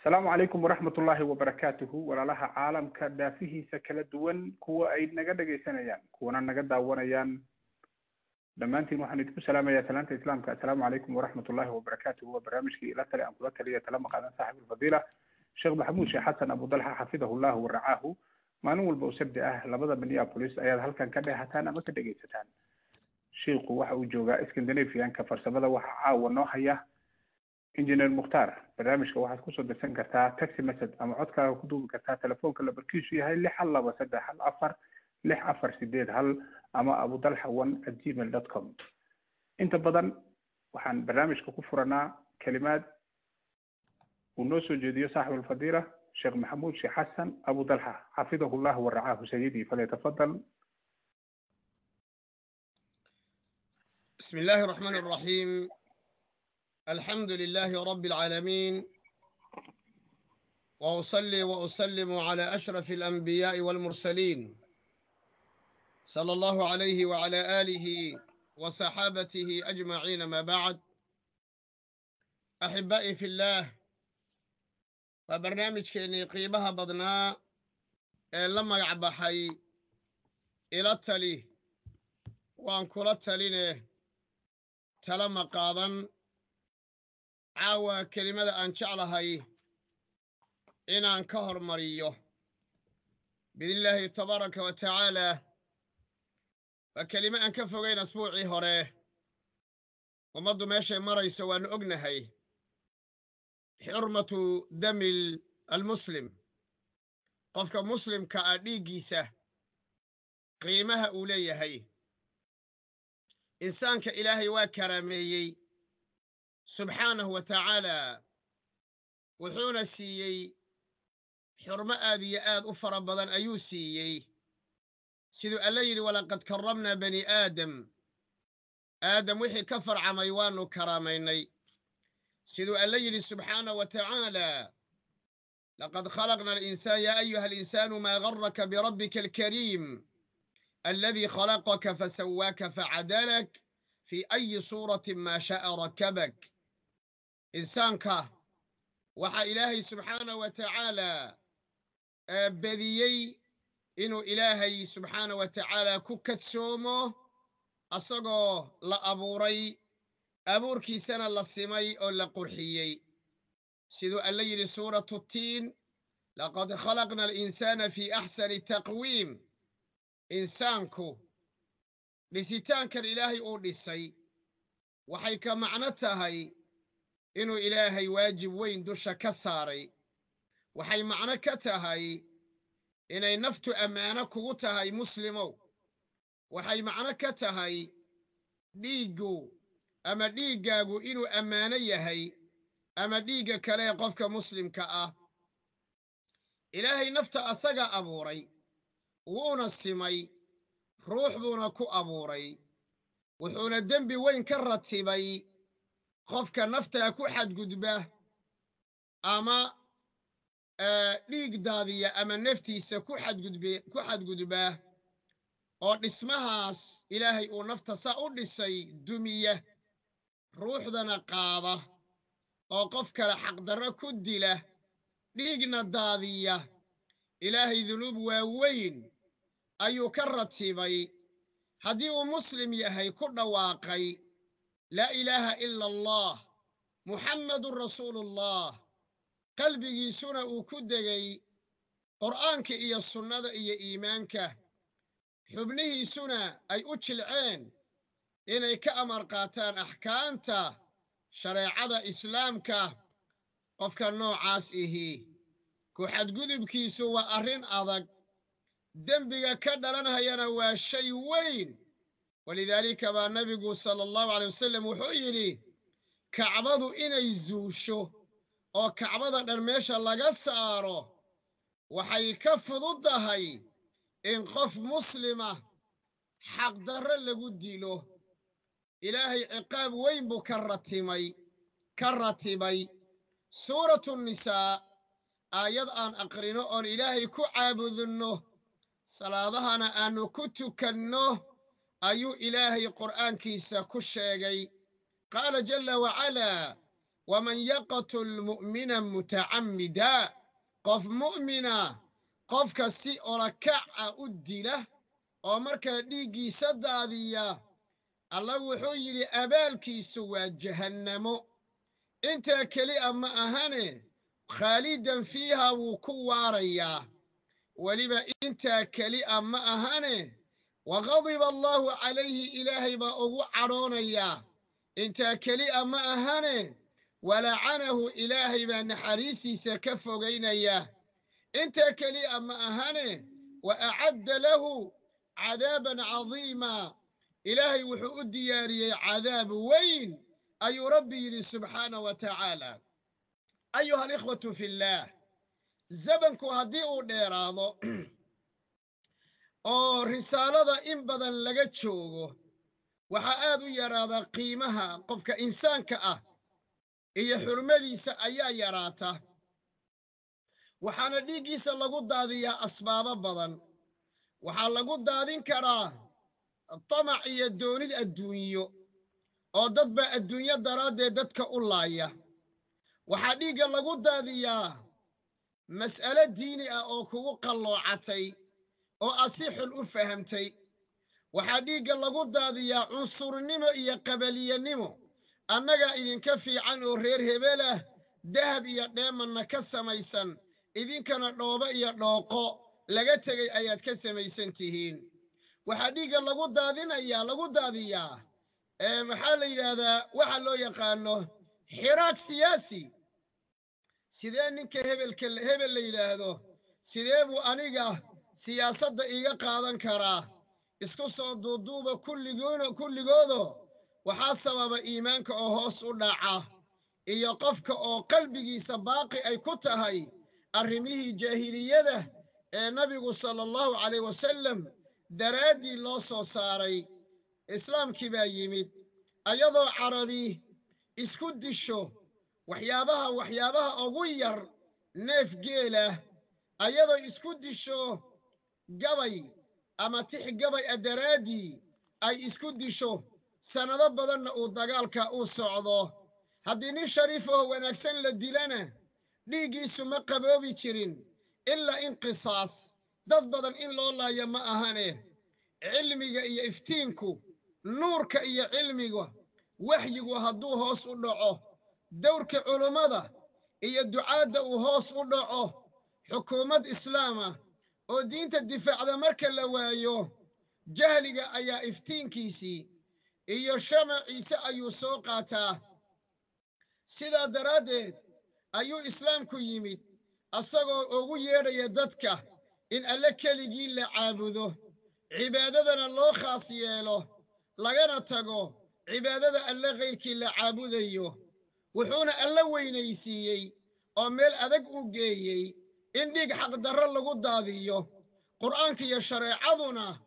asalaamu calaykum waraxmat ullaahi wabarakaatuhu walaalaha caalamka daafihiisa kala duwan kuwa ay naga dhegaysanayaan kuwana naga daawanayaan. Dhammaantiin waxaan idinku salaamayaa salaanta islaamka. Assalaamu calaykum waraxmat ullahi wabarakaatuhu waa barnaamijkii ila tale aan kula taliya tala maqaadan saaxib alfadiila sheekh maxamuud sheekh xasan abudalxa xafidahu llahu waracaahu maalin walba u sabdi ah labada minneapolis ayaad halkan ka dheehataan ama ka dhegaysataan shiiku waxa uu joogaa scandinavianka farsamada waxaa caawa noo haya engineer mukhtaar barnaamijka waxaad ku soo dirsan kartaa taxi message ama codkaaga ku duubi kartaa telefoonka labarkiisu yahay lix hal laba saddex hal afar lix afar sideed hal ama abudalxa one at gmail dot com. Inta badan waxaan barnaamijka ku furanaa kelimaad uu noo soo jeediyo saaxibulfadiila sheekh maxamuud sheekh xasan abudalxa xafidahu llah waracaahu sayidii falyatafadal bismi illaahi raxmaani raxiim الحمد لله رب العالمين وأصلي وأسلم على أشرف الأنبياء والمرسلين صلى الله عليه وعلى آله وصحابته أجمعين ما بعد أحبائي في الله وبرنامج كيني قيبها بدنا لما يعبحي إلى التلي وأن كل التلينه tala ma qaadan caawa kelimada aan jeclahay inaan ka hormariyo. Biidnillaahi tabaaraka wa tacaala waa kelimo aan ka fogayn asbuucii hore. Ummaddu meeshay marayso waannu ognahay. Xurmatu dami almuslim. Qofka muslimka ah dhiiggiisa qiimaha uu leeyahay. Insaanka ilaahay waa karaameeyey subxaanahu wa tacaala wuxuuna siiyey xurmo aad iyo aad u fara badan ayuu siiyey siduu alla yidhi walaqad karramnaa bani aadam aadam wixii ka farcamay waannu karaamaynay siduu alla yidhi subxaanahu wa tacaala laqad khalaqna alinsaan yaa ayuha alinsaanu maa garraka birabbika alkariim الذي خلقك فسواك فعدلك في insaanka waxaa ilaahay subxaana wa tacaala badiyey inuu ilaahay subxaana wa tacaala ku kadsoomo asagoo la abuuray abuurkiisana la simay oo la qurxiyey. Siduu alla yidhi suuratu tiin laqad khalaqna alinsaana fii axsani taqwiim. Insaanku dhisitaankan ilaahay uu dhisay waxay ka macno tahay inuu ilaahay waajib weyn dusha ka saaray. Waxay macno ka tahay inay naftu ammaano kugu tahay muslimow. Waxay macno ka tahay dhiiggu ama dhiiggaagu inuu ammaano yahay ama dhiigga kale ee qofka muslimka ah. Ilaahay nafta asaga abuuray wuuna simay ruux buuna ku abuuray wuxuuna dembi weyn ka ratibay qofka naftaa ku xadgudba ama dhiig daadiya ama naftiisa ku xadgudbe ku xadgudba oo dhismahaas ilaahay uu nafta saa u dhisay dumiya ruuxdana qaada oo qof kale xaqdarro ku dila dhiigna daadiya ilaahay dunuub waaweyn ayuu ka ratibay. Haddii uu muslim yahay ku dhawaaqay laa ilaaha ila allah muxammadun rasuuluullah qalbigiisuna uu ku degay qur'aanka iyo sunnada iyo iimaanka. Xubnihiisuna ay u jilceen inay ka amar qaataan axkaamta shareecada islaamka qofka noocaas ihi. Ku xadgudubkiisu waa arrin adag. Dembiga ka dhalanhayana waa shay weyn walidaalika baa nebigu sala allahu alay wasalam wuxuu yidhi kacbadu inay zuusho oo kacbada dhan meesha laga saaro waxay ka fududdahay in qof muslima xaqdarro lagu dilo. Ilaahay ciqaab weyn buu ka ratimay ka ratibay. Suuratu nisaa aayad aan aqrino oon ilaahay ku caabudinno salaadahana aannu ku tukanno ayuu ilaahay qur'aankiisa ku sheegay. Qaala jalla wacalaa waman yaqtul mu'mina mutacamida. Qof mu'mina qofka si olakaca u dila oo markaa dhiiggiisa daadiya allah wuxuu yidhi abaalkiisu waa jahannamo. Intaa keli a ma ahane khaalidan fiiha wuu ku waarayaa. Weliba intaa keli a ma ahane waqadiba allahu calayhi ilaahay baa ugu cadhoonayaa intaa keli a ma ahane walacanahu ilaahay baa naxariistiisa ka fogaynaya intaa keli a ma ahane wa acadda lahu cadaaban cadiima ilaahay wuxuu u diyaariyey cadaab weyn ayuu rabbi yidhi subxaana wa tacaala ayuha alikhwatu fi illaah zabanku haddii uu dheeraado oo risaalada in badan laga joogo waxaa aad u yaraadaa qiimaha qofka insaanka ah iyo xurmadiisa ayaa yaraata. Waxaana dhiiggiisa lagu daadiyaa asbaabo badan. Waxaa lagu daadin karaa tamac iyo doonid adduunyo oo dad baa adduunyo daraaddeed dadka u laaya. Waxaa dhiigga lagu daadiyaa mas'alo diini ah oo kugu qalloocatay oo aad si xun u fahamtay. Waxaa dhiigga lagu daadiyaa cunsurnimo iyo qabaliyannimo annagaa idinka fiican oo reer hebel ah dahab iyo dheemanna ka samaysan. Idinkana dhoobo iyo dhooqo laga tegey ayaad ka samaysan tihiin. Waxaa dhiigga lagu daadinayaa lagu daadiyaa maxaa la yidhaahdaa waxa loo yaqaano xiraag siyaasi. Sidee ninka hebelka hebel la yidhaahdo? Sidee buu aniga siyaasadda iiga qaadan karaa isku soo duuduuba kulligoona kulligoodo waxaa sababa iimaanka oo hoos u dhaca iyo qofka oo qalbigiisa baaqi ay ku tahay arrimihii jaahiliyada ee nabigu sala allahu calayh wasalam daraaddii loo soo saaray. Islaamkii baa yimid ayadoo carabi isku disho waxyaabaha waxyaabaha ugu yar neef geelah ayadoo isku disho gabay ama tix gabay a daraaddii ay isku disho sannado badanna uu dagaalka uu socdo. Haddii nin shariif oo wanaagsan la dilana dhiiggiisu ma qaboobi jirin ilaa in qisaas dad badan in loo laayo ma ahane. Cilmiga iyo iftiinku nuurka iyo cilmiga waxyigu hadduu hoos u dhaco. Dowrka culummada iyo ducaadda uu hoos u dhaco. Xukuumad islaama oo diinta difaacda marka la waayo jahliga ayaa iftiinkiisii iyo shamaciise ayuu soo qaataa. Sidaa daraaddeed ayuu islaamku yimid asagoo ugu yeedhaya dadka in alle keligii la caabudo cibaadadana loo khaas yeelo lagana tago cibaadada alle kayrkii la caabudayo. Wuxuuna alle weynaysiiyey oo meel adag u geeyey in dhiig xaqdarro lagu daadiyo qur'aanka iyo shareecaduna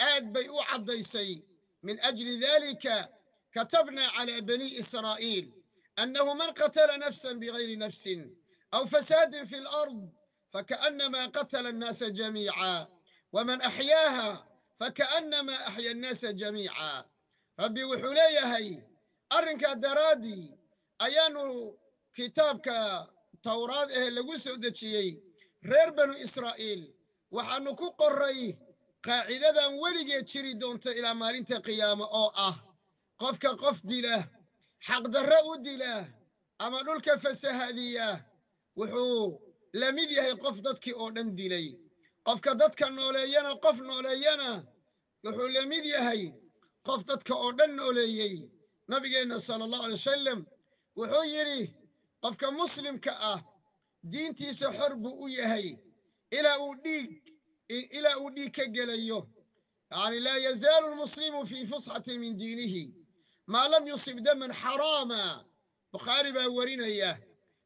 aad bay u caddaysay. Min ajli dalika katabna calaa bani israa'iil annahu man qatala nafsan bigayri nafsin aw fasaadin fi alard fakaannama qatala annaasa jamiica waman axyaaha fakaannama axya annaasa jamiica. Rabbi wuxuu leeyahay arrinkaa daraaddii ayaanu kitaabka tawraad ee lagu soo dejiyey reer banu israa'iil. Waxaannu ku qorray qaacidadan weligeed jiri doonta ilaa maalinta qiyaamo oo ah qofka qof dila xaqdarro u dila ama dhulka fasahadiya wuxuu la mid yahay qof dadkii oo dhan dilay. Qofka dadka nooleeyana qof nooleeyana wuxuu la mid yahay qof dadka oo dhan nooleeyey. Nabigeenna sala allahu alay wasalam wuxuu yidhi qofka muslimka ah diintiisa xor buu u yahay. Ilaa uu dhiig ilaa uu dhiig ka gelayo. Yacni laa yazaalu almuslimu fii fusxatin min diinihi. Maa lam yusib daman xaraama. Bukhaari baa warinaya.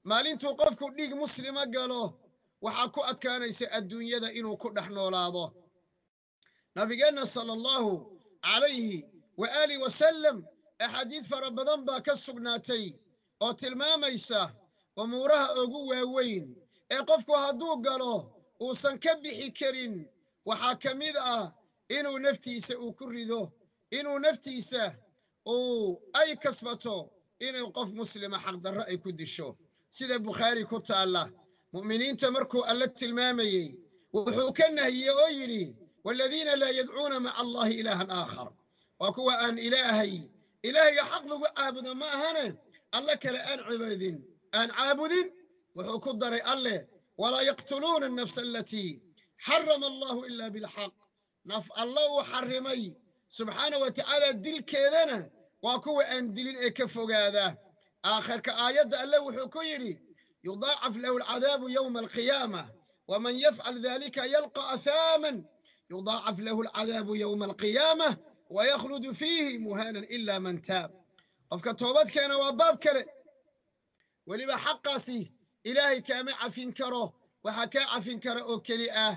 Maalintuu qofku dhiig muslima galo waxaa ku adkaanaysa adduunyada inuu ku dhex noolaado nabigeenna sala allahu calayhi wa aalih wasalam axaadiid fara badan baa ka sugnaatay oo tilmaamaysa umuuraha ugu waaweyn ee qofku hadduu galo uusan ka bixi karin waxaa ka mid ah inuu naftiisa uu ku rido inuu naftiisa uu ay kasbato inay qof muslima xaqdarro ay ku disho. Sida bukhaari ku taalla mu'miniinta markuu alle tilmaamayey wuxuu ka nahiyey oo yidhi waaladiina laa yadcuuna maca allahi ilaahan aakhar. Waa kuwa aan ilaahay ilaahayga xaq lagu caabudo ma ahane alle kale aan cibaadin aan caabudin wuxuu ku daray alleh walaa yaqtuluuna annafsa alatii xarama allahu ila bilxaq naf alla uu xarrimay subxaana wa tacaala dilkeedana waa kuwa aan dilin ee ka fogaada. Aakhirka aayadda alle wuxuu ku yidhi yudaacaf lahu alcadaabu yowma alqiyaama waman yafcal dalika yalqa asaaman yudaacaf lahu alcadaabu yowma alqiyaama wayakhludu fiihi muhaanan ila man taab qofka toobadkeena waa baab kale. Weliba xaqaasi ilaahay kaama cafin karo waxaa kaa cafin kara oo keli ah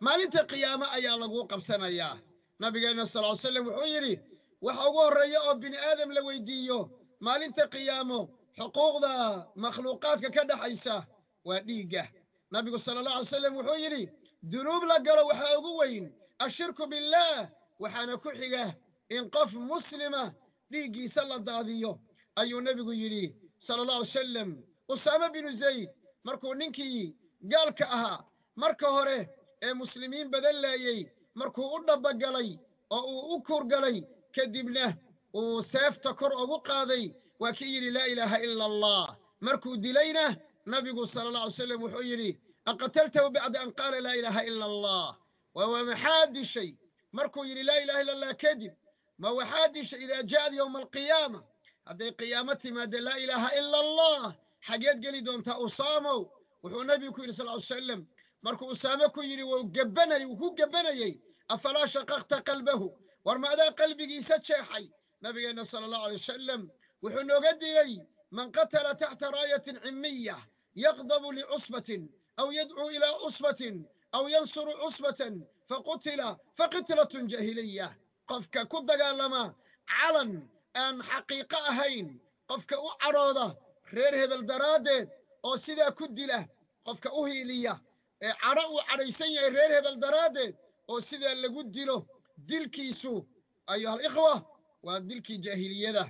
maalinta qiyaame ayaa lagu qabsanayaa nabigeenna sal ly slam wuxuu yidhi waxa ugu horreeya oo bini aadam la weydiiyo maalinta qiyaamo xuquuqda makhluuqaadka ka dhaxaysa waa dhiigga. Nabigu sala allah alay slam wuxuu yidhi dunuub la galo waxaa ugu weyn ashirku billaah waxaana ku xiga in qof muslima dhiiggiisa la daadiyo ayuu nebigu yidhi sala allah alay salam usaame binu zayd markuu ninkii gaalka ahaa marka hore. Ee muslimiin badan laayey markuu u dhabagalay oo uu u kurgalay kadibna uu seefta kor ugu qaaday waa kii yidhi laa ilaaha ila allah markuu dilayna nabigu sala allah alay slam wuxuu yidhi aqataltahu bacda an qaala laa ilaaha ila allah waa maxaa dishay markuu yidhi laa ilaha illa allah kadib ma waxaa dishay idaa ja'ad yowma alqiyaama hadday qiyaamo timaado laa ilaaha ila allah xageed geli doontaa usaamow wuxuu nabigu ku yidhi sal ly salam markuu usaame ku yidhi wuu gabanay wuu ku gabanayey afalaa shaqaqta qalbahu war ma adaa qalbigiisa jeexay nabigeenna sala allahu alay wasalam wuxuu nooga digay man qatala taxta raayatin cimiya yaqdabu licusbatin aw yadcuu ilaa cusbatin aw yansuru cusbatan faqutila faqitlatun jahiliya qofka ku dagaalama calan aan xaqiiqo ahayn qofka u cadhooda reer hebel daraaddeed oo sidaa ku dila qofka u hiiliya ee cadho uu cadhaysan yahay reer hebel daraaddeed oo sidaa lagu dilo dilkiisu ayuha alikhwa waa dilkii jaahiliyada.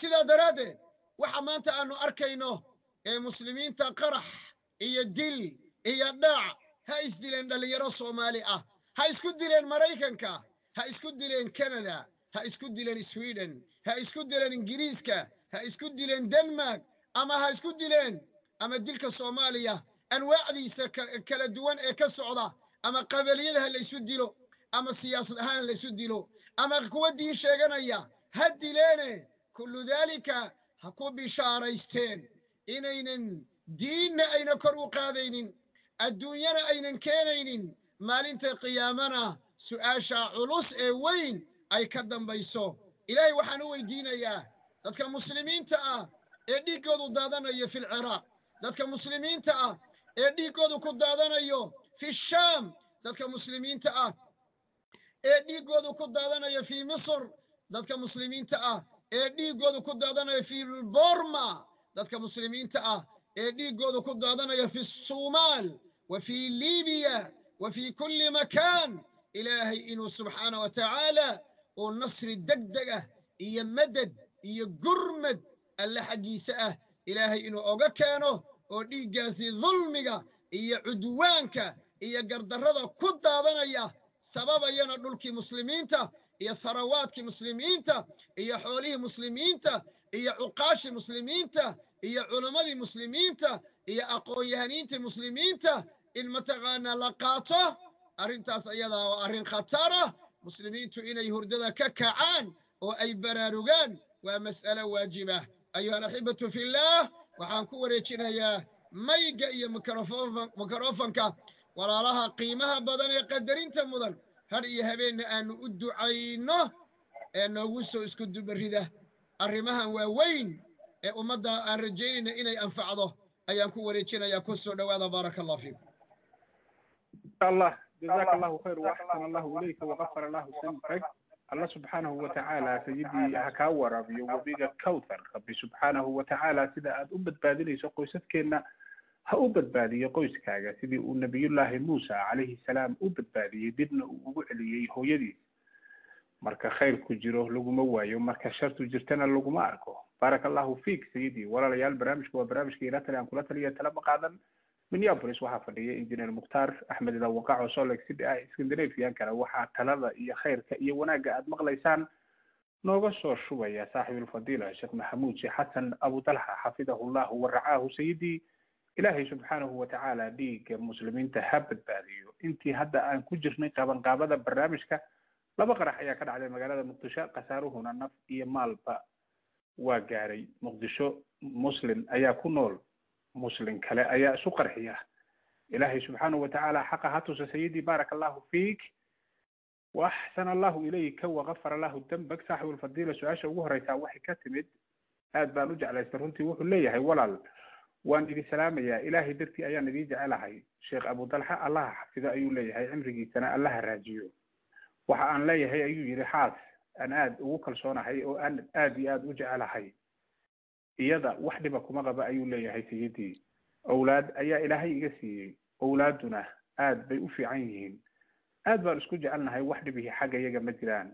Sidaa daraaddeed waxa maanta aanu arkayno ee muslimiinta qarax iyo dil iyo dhaac ha isdileen dhallinyaro soomaali ah ha isku dileen maraykanka ha isku dileen canada ha isku dileen sweden ha isku dileen ingiriiska ha isku dileen denmark ama ha isku dileen ama dilka soomaaliya anwaacdiisa kala duwan ee ka socda ama qabaliyada ha laysu dilo ama siyaasad ahaan ha laysu dilo ama kuwa diin sheeganaya ha dileene kullu daalika ha ku bishaaraysteen inaynan diinna ayna kor u qaadaynin adduunyana aynan keenaynin maalinta qiyaamana su'aasha culus ee weyn ay ka dambayso. Ilaahay waxaan u weydiinayaa dadka muslimiinta ah ee dhiiggoodu daadanayo fi lciraaq dadka muslimiinta ah ee dhiiggoodu ku daadanayo fi shaam dadka muslimiinta ah ee dhiiggoodu ku daadanayo fi misr dadka muslimiinta ah ee dhiiggoodu ku daadanayo fi borma dadka muslimiinta ah ee dhiiggoodu ku daadanayo fi sumaal wa fi libiya wa fi kulli makaan ilaahay inuu subxaana wa tacaala uu nasri degdeg ah iyo madad iyo gurmad alle xaggiisa ah ilaahay inuu oga keeno oo dhiiggaasi dulmiga iyo cudwaanka iyo gardarrada ku daadanaya sababayana dhulkii muslimiinta iyo sarawaadkii muslimiinta iyo xoolihii muslimiinta iyo cuqaashii muslimiinta iyo culammadii muslimiinta iyo aqoon-yahaniintii muslimiinta in mataqaanaa la qaato arrintaas ayadaa waa arrin khatar ah muslimiintu inay hurdada ka kacaan oo ay baraarugaan waa mas'alo waajiba ah. ayuha alaxibatu fillaah waxaan ku wareejinayaa mayga iyo mikrofon mikrofonka walaalaha qiimaha badan ee qadarinta mudan. Har iyo habeenna aanu u ducayno ee noogu soo isku dubarida arrimahan waa weyn ee ummadda aan rajaynayna inay anfacdo. Ayaan ku wareejinayaa ku soo dhowaada baaraka allah. fiikum جزاك الله خير واحسن الله اليك وغفر الله ذنبك الله سبحانه وتعالى سيدي هكا ورابي وبيغا كوثر ربي سبحانه وتعالى سيدا اد أبد بادليسو qoysadkeena ha u badbaadiyo qoyskaaga sidii uu nabiyullaahi muusa calayhi salaam u badbaadiyey dibna uu ugu celiyey hooyadiis marka khayrku jiro laguma waayo marka shartu jirtana laguma arko baaraka allahu fiik sayidii walaalayaal barnaamijka waa barnaamijka ila tali aan kula taliya talama qaadan minneapolis waxaa fadhiya engineer mukhtaar axmed idawaqac oo soo leeg city ah scandinaviankana waxaa talada iyo khayrka iyo wanaagga aad maqlaysaan nooga soo shubaya saaxibulfadiila sheekh maxamuud sheekh xasan abu talxa xafidahu llahu waracaahu sayidii ilaahay subxaanahu watacaala dhiigga muslimiinta ha badbaadiyo intii hadda aan ku jirnay qabanqaabada barnaamijka laba qarax ayaa ka dhacday magaalada muqdisho khasaaruhuna naf iyo maalba. Waa gaaray muqdisho muslim ayaa ku nool muslim kale ayaa isu qarxiya. Ilaahay subxaanahu watacaala xaqa ha tusa sayidii baaraka allahu fiik waaxsana allahu ilayka wakafar allahu dembak saaxibulfadiila su'aasha ugu horeysaa waxay ka timid. Aad baan u jeclaystay runtii wuxuu leeyahay walaal. Waan idin salaamayaa ilaahay dartii ayaan idiin jecelahay sheekh abu dalxa allaha xafido ayuu leeyahay cimrigiisana allaha raajiyo. Waxa aan leeyahay ayuu yidhi xaas aan aad ugu kalsoonahay oo aan aad iyo aad u jecelahay iyada wax dhiba kuma qaba ayuu leeyahay sayidii. Owlaad ayaa ilaahay iga siiyey. Owlaaduna aad bay u fiican yihiin. Aad baan isku jecelnahay wax dhibihi xagga iyaga ma jiraan.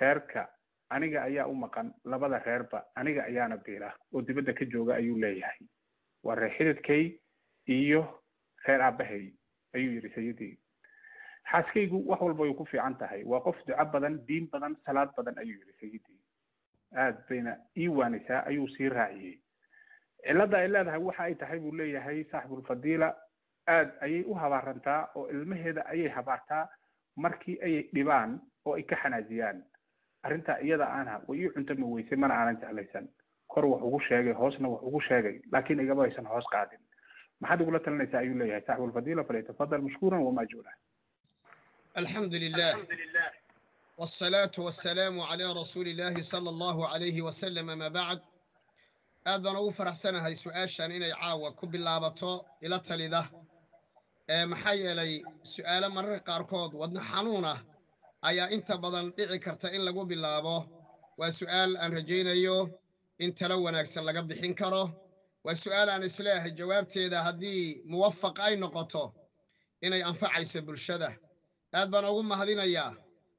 Reerka aniga ayaa u maqan labada reerba aniga ayaana biila oo dibadda ka jooga ayuu leeyahay. Waa reer xididkay iyo reer aabahay ayuu yidhi sayidii. Xaaskaygu wax walba way ku fiican tahay. Waa qof duco badan diin badan salaad badan ayuu yidhi sayidii aad bayna ii waanisaa ayuu sii raaciyey. Cilladda ay leedahay waxa ay tahay buu leeyahay saaxibulfadiila aad ayay u habaarantaa oo ilmaheeda ayay habaartaa markii ayay dhibaan oo ay ka xanaajiyaan. Arrintaa iyada aanha way ii cunto ma weyse mana aanan jeclaysan. Kor wax ugu sheegay hoosna wax ugu sheegay laakiin igaba aysan hoos qaadin. Maxaad igula talinaysaa ayuu leeyahay. Saaxibulfadiila falyatafadal mashkuuran wamaa juula alxamdu lilah والصلاة والسلام على رسول الله صلى الله عليه وسلم ما بعد. aadbaan ugu faraxsanahay su'aashan inay caawa ku bilaabato ila talida maxaa yeelay su'aalo mararka qaarkood wadno xanuun ah ayaa inta badan dhici karta in lagu bilaabo waa su'aal aan rajaynayo in talo wanaagsan laga bixin karo waa su'aal aan isleehay jawaabteeda haddii muwafaq ay noqoto inay anfacayso bulshada aad baan ugu mahadinayaa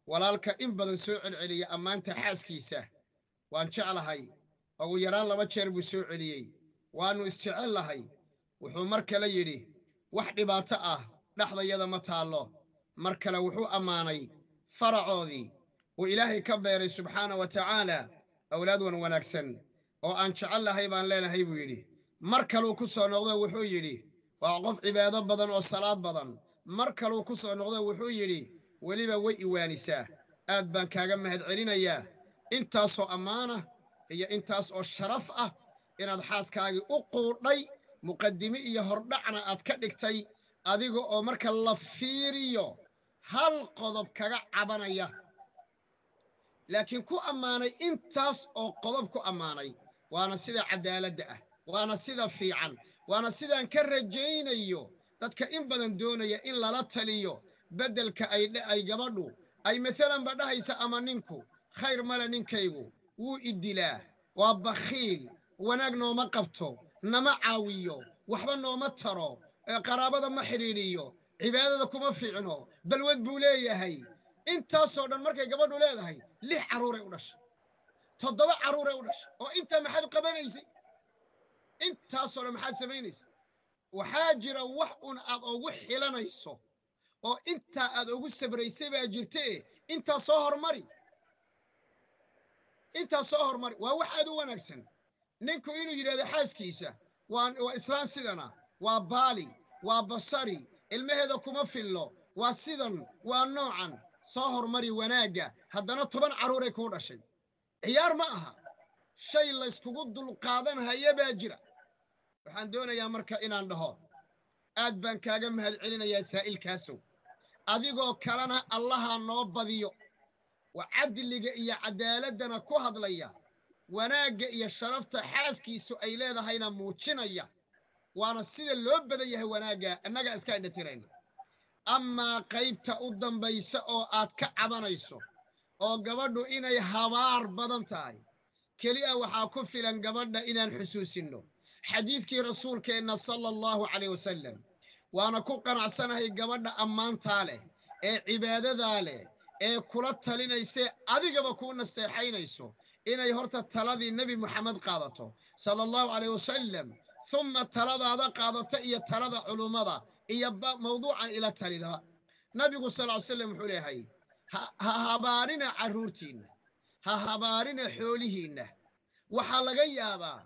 walaalka in badan soo celceliya ammaanta xaaskiisa. Waan jeclahay. Ugu yaraan laba jeer buu soo celiyey waannu isjecel lahay wuxuu mar kale yidhi wax dhibaato ah dhexdayada ma taallo. Mar kale wuxuu ammaanay faracoodii uu ilaahay ka beeray subxaana wa tacaala awlaad wan wanaagsan. Oo aan jecel lahay baan leenahay buu yidhi. Mar kaluu ku soo noqdo wuxuu yidhi waa qof cibaado badan oo salaad badan. Mar kaluu ku soo noqdo wuxuu yidhi weliba way iwaanisaa. Aad baan kaaga mahad celinayaa intaasoo ammaana iyo intaas oo sharaf ah inaad xaaskaagii u quudhay muqadime iyo hordhacna aad ka dhigtay adiga oo marka la fiiriyo hal qodob kaga cabanaya. Laakiin ku ammaanay intaas oo qodob ku ammaanay waana sida cadaaladda ah waana sida fiican waana sidaan ka rajaynayo dadka in badan doonaya in lala taliyo beddelka ay ay gabadhu ay masalanba dhahaysa ama ninku khayr male ninkaygu wuu idilaa waa bakhiil wanaag nooma qabto nama caawiyo waxba nooma taro qaraabada ma xidhiidhiyo cibaadada kuma fiicno balwad buu leeyahay. Intaasoo dhan markay gabadhu leedahay lix carruuray u dhashay toddoba carruuray u dhashay oo intaa maxaad qabanaysay? Intaasoo dhan maxaad samaynaysa waxaa jira wax un aad ugu xilanayso oo intaa aad ugu sabraysay baa jirte intaa soo hormari. Intaas soo hormari. Waa wax aad u wanaagsan. Ninku inuu yidhahdo xaaskiisa waa waa islaan sidana. Waa baali. Waa basari. Ilmaheeda kuma fillo. Waa sidan. Waa noocan. Soo hormari wanaagga haddana toban carruuray kuu dhashay. Ciyaar ma aha. Shay layskugu dulqaadanhaya baa jira. Waxaan doonayaa marka inaan dhaho aad baan kaaga mahad celinayaa saa'ilkaasow adigoo kalena allaha noo badiyo. Waa cadliga iyo cadaaladana ku hadlaya. Wanaagga iyo sharafta xaaskiisu ay leedahayna muujinaya. Waana sida loo badan yahay wanaagga innaga iska indhatirayna amaa qaybta u dambaysa oo aad ka cabanayso oo gabadhu inay habaar badan tahay keliya waxaa ku filan gabadha inaan xusuusinno. Xadiidkii rasuulkeenna sala allahu calayh wasalam waana ku qanacsanahay gabadha ammaantaa leh ee cibaadadaa leh ee kula talinayse adigaba kuu nasteexaynayso inay horta taladii nebi moxamed qaadato sala allahu calayh wasalam humma taladaada qaadato iyo talada culummada iyo mawduucan ila talida. Nabigu sal ly slam wuxuu leeyahay ha habaarina carruurtiinna ha habaarina xoolihiinna. Waxaa laga yaabaa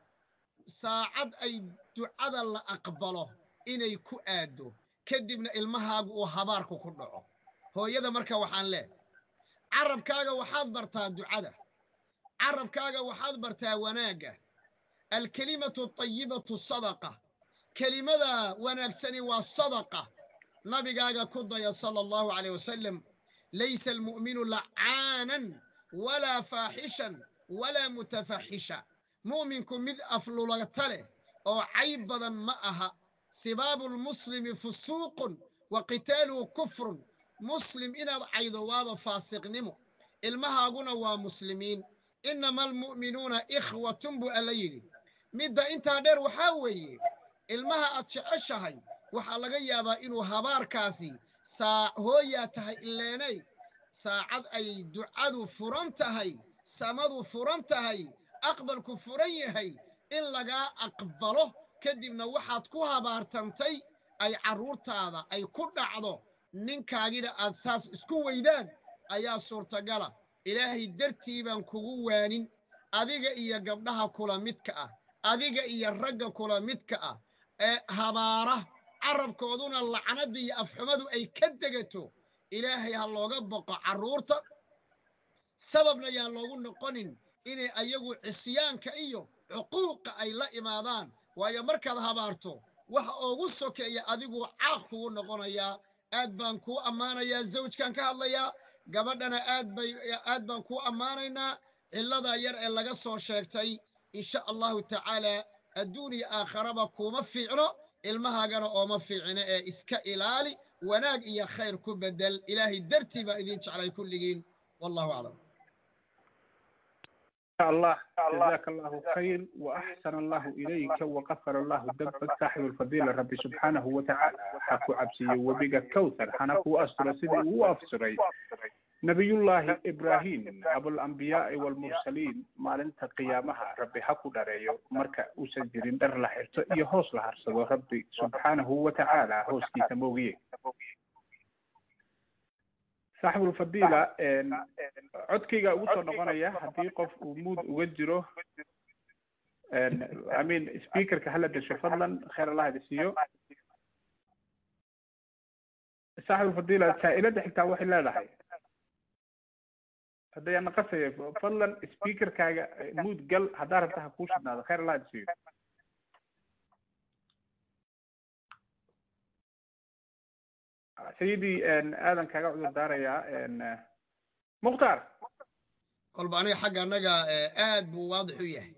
saacad ay ducada la aqbalo inay ku aaddo kadibna ilmahaagu uu habaarku ku dhaco. Hooyada marka waxaan leeh carabkaaga waxaad bartaa ducada carabkaaga waxaad bartaa wanaagga alkelimatu atayibatu sadaqa kelimada wanaagsani waa sadaqa. Nabigaaga ku daya sala allahu calayh wasalam laysa almu'minu lacaanan walaa faaxishan walaa mutafaxisha mu'minku mid aflulata leh oo cayb badan ma aha sibaabu lmuslimi fusuuqun wa qitaaluhu kufrun muslim inaad caydo waaba faasiqnimo ilmahaaguna waa muslimiin innama almu'minuuna ikhwatun buu alla yidhi midda intaa dheer waxaa weeye ilmaha aad jeceshahay waxaa laga yaabaa inuu habaarkaasi saa hooyaa tahay ileenay saacad ay ducadu furan tahay samadu furan tahay aqbalku furan yahay in lagaa aqbalo kadibna waxaad ku habaartantay ay carruurtaada ay ku dhacdo ninkaagina aad saas isku weydaan ayaa suurtagala. Ilaahay dartii baan kugu waanin adiga iyo gabdhaha kula midka ah adiga iyo ragga kula midka ah ee habaara carabkooduna lacnadda iyo afxumadu ay ka degato. Ilaahay ha looga boqo carruurta sababna yaan loogu noqonin inay ayagu cisyaanka iyo cuquuqa ay la imaadaan waayo markaad habaarto waxa ugu sokeeya adigu caaq kugu noqonayaa aad baan kuu ammaanayaa zawjkan ka hadlayaa gabadhana aad bay aad baan kuu ammaanaynaa cilladaa yar ee laga soo sheegtay insha allahu tacaala adduun iyo aakharaba kuuma fiicno ilmahaagana ooma fiicino ee iska ilaali wanaag iyo khayr ku bedel ilaahay dartii baa idin jeclay kulligiin wallahu aclam الله جزاك الله خير وأحسن الله إليك وغفر الله ذنبك صاحب الفضيلة ربي سبحانه وتعالى حكو عبسي وبقى كوثر حنكو أسر سيدي وأفسري نبي الله إبراهيم أبو الأنبياء والمرسلين ما لنت قيامها ربي حكو داريو مركا أسجرين در لحرتو يهوس لحرصدو ربي سبحانه وتعالى هوس كي تموغيه saaxibulfadiila codkayga ugu soo noqonaya haddii qof uu muud uga jiro mean speakerka hala desho fadlan kheer allah idi siiyo. Saaxibulfadiila saa'ilada xigtaa waxay leedahay. Haddayaan naqasaya fadlan speakerkaaga muud gal haddaa rabta ha kuu shidnaado kheer allah idi siiyo sayidii aadan kaaga cudur daarayaa mukhtaar kolba aniga xagga annaga aad buu waadix u yahay.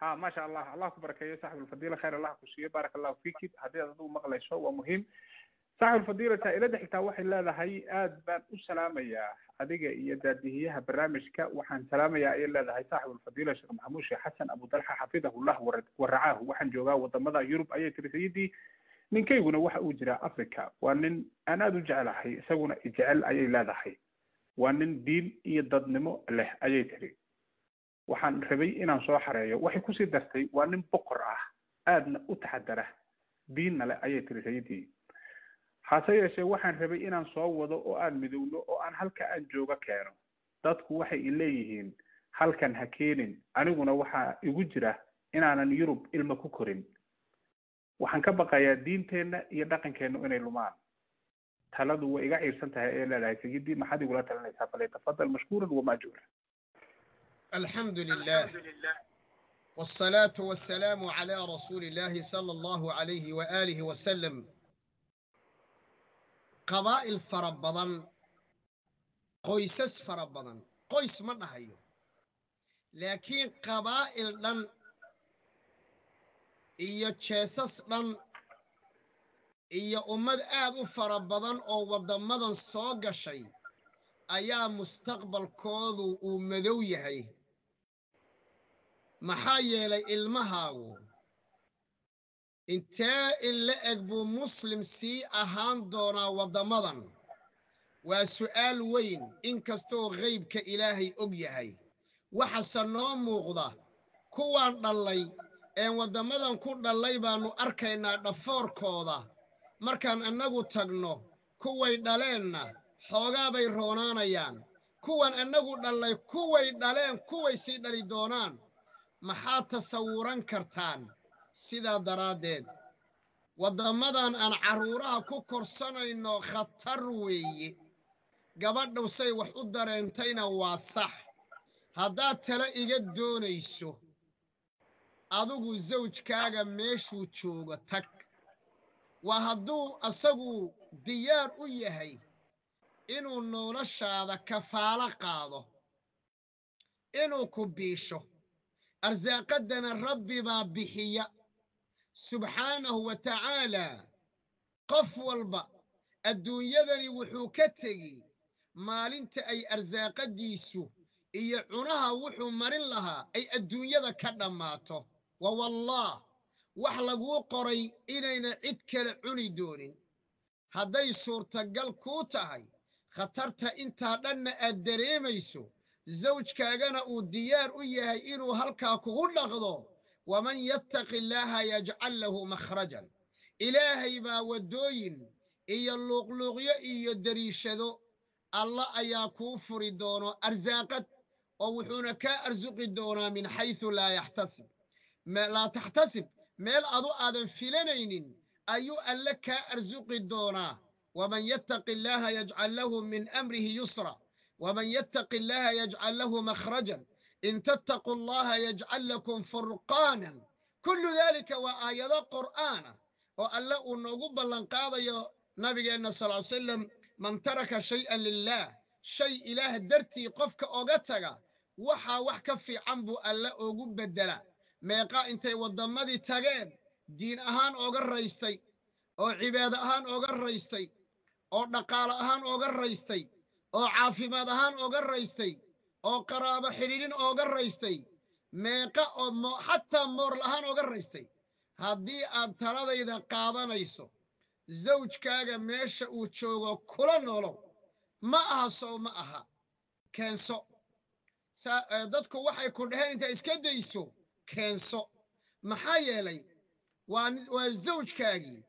Ha maasha allah allah ku barakeeyo saaxibulfadiila khayr allah ku siiyo baaraka allahu fiki haddii aad adigu maqlayso waa muhiim. Saaxibulfadiila saa'ilada xigtaa waxay leedahay aad baan u salaamayaa adiga iyo daadihiyaha barnaamijka. Waxaan salaamayaa ayay leedahay saaxibulfadiila sheekh maxamuud sheekh xasan abudalxa xafidahullah waracaahu waxaan joogaa waddamada yurub ayay tiri sayidii ninkayguna waxa uu jiraa africa waa nin aan aada u jecelahay isaguna jecel ayay leedahay. Waa nin diin iyo dadnimo leh ayay tiri waxaan rabay inaan soo xareeyo. Waxay ku sii dartay waa nin boqor ah aadna u taxadara diinna leh ayay tiri sayidii. Hase yeeshee waxaan rabay inaan soo wado oo aan midowno oo aan halka aan jooga keeno. Dadku waxay i leeyihiin halkan ha keenin. Aniguna waxaa igu jira inaanan yurub ilma ku korin waxaan ka baqayaa diinteenna iyo dhaqankeenna inay lumaan. Taladu way iga ciirsan tahay ee leedahay sayidii maxaad igula talinaysaa? Falyatafadal mashkuuran wamaajuura alxamdu lilah waalsalaatu wassalaamu calaa rasuuli illaahi sala allahu alayhi wa wasalam qabaa'il fara badan qoysas fara badan. Qoys ma dhahayo. Laakiin qabaa'il dhan iyo jeesas dhan iyo ummad aad u fara badan oo waddamadan soo gashay ayaa mustaqbalkoodu uu madow yahay. Maxaa yeelay ilmahaagu intee in la eg buu muslim sii ahaan doonaa waddamadan waa su'aal weyn inkastoo ghaybka ilaahay og yahay. Waxase noo muuqda kuwaan dhallay een waddammadan ku dhallay baannu arkaynaa dhafoorkooda. Markaan annagu tagno kuway dhaleenna xoogaa bay roonaanayaan. Kuwan annagu dhallay kuway dhaleen kuway sii dhali doonaan. Maxaad tasawuran kartaan? Sidaa daraaddeed waddammadan aan carruuraha ku korsanayno khatar weeye gabadhow say wax u dareentayna waa sax. Haddaad tale iga doonayso adigu zawjkaaga meeshuu joogo tag. Waa hadduu asagu diyaar u yahay inuu noloshaada kafaalo qaado inuu ku biisho arsaaqaddana rabbi baa bixiya. Subxaanahu wa tacaalaa qof walba adduunyadani wuxuu ka tegi maalinta ay arsaaqaddiisu iyo cunaha wuxuu marin lahaa ay adduunyada ka dhammaato wa wallaah wax laguu qoray inayna cid kale cuni doonin. Hadday suurtagal kuu tahay khatarta intaa dhanna aad dareemayso zawjkaagana uu diyaar u yahay inuu halkaa kugu dhaqdo. Waman yattaqi illaaha yajcal lahu makhrajan. Ilaahay baa waddooyin iyo luuqluuqyo iyo dariishado. Alla ayaa kuu furi doono arsaaqad oo wuxuuna kaa arsuqi doonaa min xaysu laa yaxtasib laa taxtasib meel adu aadan filanaynin ayuu alle kaa arsuqi doonaa. Waman yattaqi illaaha yajcal lahu min amrihi yusra. Waman yattaqi illaaha yajcal lahu makhrajan. In tattaquu allaha yajcal lakum furqaanan. Kullu daalika waa aayado qur'aana oo alle uu noogu ballanqaadayo nabigeenna sal ly slam man taraka shay'an lilaah shay ilaah dartii qofka oga taga waxaa wax ka fiican buu alle ugu beddela meeqa intay waddamadii tageen diin ahaan ooga raystay oo cibaado ahaan ooga raystay oo dhaqaalo ahaan ooga raystay oo caafimaad ahaan ooga raystay oo qaraabo xidhiidhin ooga raystay meeqa oo mo xataa moorl ahaan ooga raystay. Haddii aad taladayda qaadanayso zawjkaaga meesha uu joogo kula nolow ma aha sow ma aha. Keenso. Dadku waxay ku dheheen intaa iska dayso keenso. Maxaa yeelay waa waa zawjkaagii.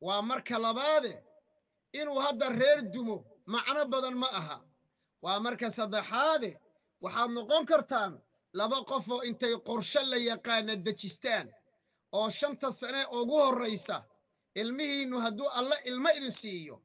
Waa marka labaade inuu hadda reer dumo macno badan ma aha. Waa marka saddexaade waxaad noqon kartaan laba qof oo intay qorshe la yaqaana dejistaan oo shanta sane ugu horraysa ilmihiinnu hadduu alle ilmo idin siiyo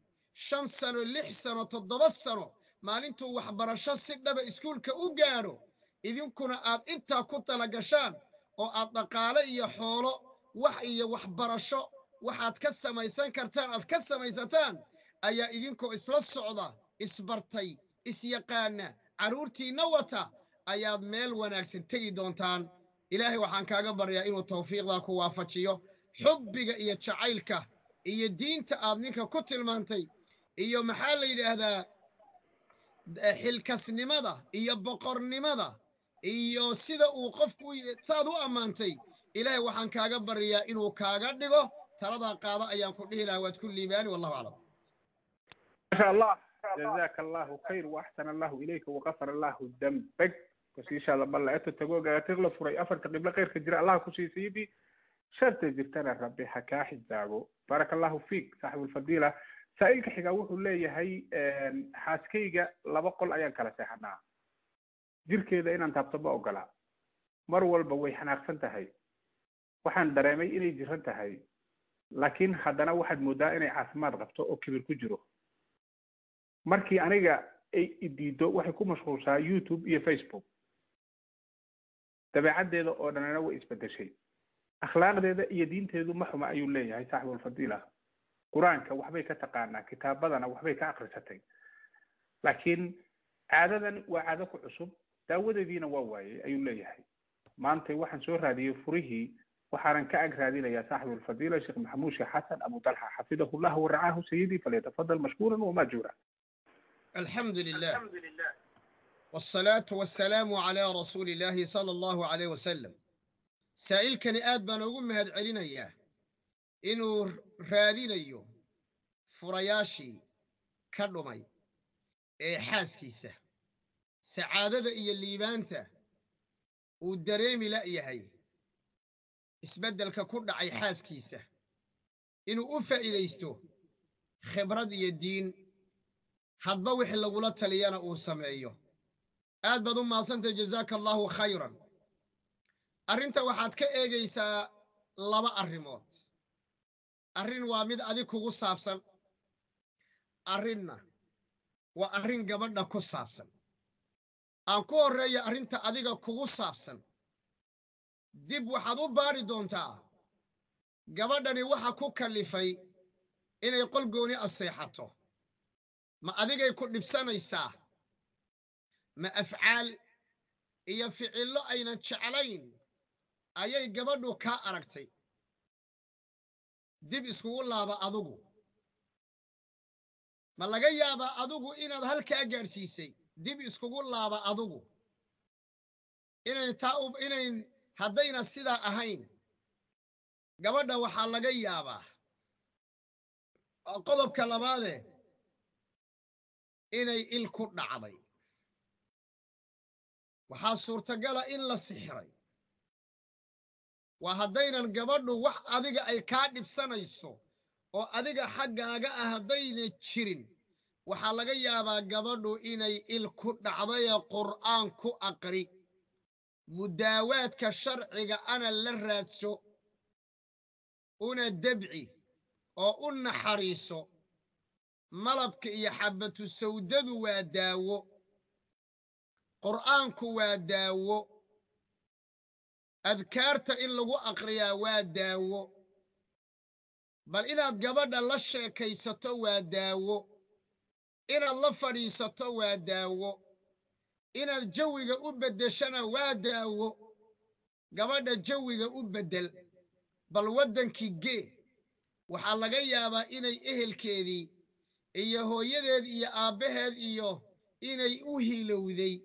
shan sano lix sano toddoba sano maalintuu waxbarasho si dhaba iskuulka u gaadho idinkuna aad intaa ku talagashaan oo aad dhaqaale iyo xoolo wax iyo waxbarasho waxaad ka samaysan kartaan aad ka samaysataan ayaa idinkoo isla socda isbartay isyaqaana carruurtiinna wata ayaad meel wanaagsan tegi doontaan. Ilaahay waxaan kaaga baryaa inuu tawfiiqdaa ku waafajiyo. Xubbiga iyo jacaylka iyo diinta aad ninka ku tilmaantay iyo maxaa la yidhaahdaa xilkasnimada iyo boqornimada iyo sida uu qofku saad u ammaantay. Ilaahay waxaan kaaga baryaa inuu kaaga dhigo. Taladaa qaada ayaan ku dhihi lahaa waad ku liibaani wallahu aclam. Masha allah. Jazaka allahu khayr waaxsana allahu ilayka wakafar allahu dambeg kasiishaada balla eto tago gaatiq la furay afarta qiblo khayrka jira allah ku sii siidi. Sharta jirtana rabbi ha kaa xisaabo baaraka allahu fiik saaxibulfadiila saa'ilka xigaa wuxuu leeyahay xaaskayga laba qol ayaan kala seexanaa jirkeeda inaan taabto ma ogolaa mar walba way xanaaqsan tahay. Waxaan dareemay inay jiran tahay. Laakiin haddana waxaad moodaa inay caafimaad qabto oo kibir ku jiro. Markii aniga ay idiido waxay ku mashquulsaa youtube iyo facebook. Dabeecaddeeda oo dhanana way isbedeshay akhlaaqdeeda iyo diinteedu ma xuma ayuu leeyahay saaxibulfadiila qur'aanka waxbay ka taqaanaa kitaabadana waxbay ka akrisatay laakiin caadadan waa caado ku cusub daawadeediina waa waayey ayuu leeyahay maantay waxaan soo raadiyey furihii waxaanan ka ag raadinayaa saaxibulfadiila sheekh maxamuud sheekh xasan abu dalxa xafidahu llah waracaahu sayidii falyatafadal mashkuuran wamajuura alxamdu lilah wsalaatu wasalaamu calaa rasuuli illaahi sala allahu alayh wasalam saa'ilkani aad baan ugu mahad celinayaa inuu raadinayo furayaashii ka dhumay ee xaaskiisa sacaadada iyo liibaanta uu dareemi la'yahay isbeddelka ku dhacay xaaskiisa. Inuu u faa'iidaysto khibrad iyo diin hadba wixii lagula taliyana uu sameeyo. Aad baad u maadsantay jazaaka allaahu khayran. Arrinta waxaad ka eegaysaa laba arrimood. Arrin waa mid adig kugu saabsan arrinna waa arrin gabadha ku saabsan aan ku horreeya arrinta adiga kugu saabsan. Dib waxaad u baadhi doontaa gabadhani waxa ku kallifay inay qol gooni aseexato. Ma adigay ku dhibsanaysaa? Ma afcaal iyo ficillo aynan jeclayn ayay gabadhu kaa aragtay. Dib iskugu laaba adugu. Ma laga yaabaa adugu inaad halkaa gaadhsiisay dib iskugu laaba adugu. Inayn taa u inayn haddayna sidaa ahayn gabadha waxaa laga yaabaa qodobka labaadee inay il ku dhacday. Waxaa suurtagala in la sixiray waa haddaynan gabadhu wax adiga ay kaa dhibsanayso oo adiga xaggaaga ah haddayna jirin waxaa laga yaabaa gabadhu inay il ku dhacdayee qur'aan ku aqri. Mudaawaadka sharciga ana la raadso una debci oo u naxariiso malabka iyo xabbatu sawdadu waa daawo. Qur'aanku waa daawo. Adkaarta in lagu aqriyaa waa daawo. Bal inaad gabadha la sheekaysato waa daawo inaad la fadhiisato waa daawo. Inaad jawiga u beddeshana waa daawo. Gabadha jawiga u beddel bal waddankii gee waxaa laga yaabaa inay ehelkeedii iyo hooyadeed iyo aabbaheed iyo inay u hilowday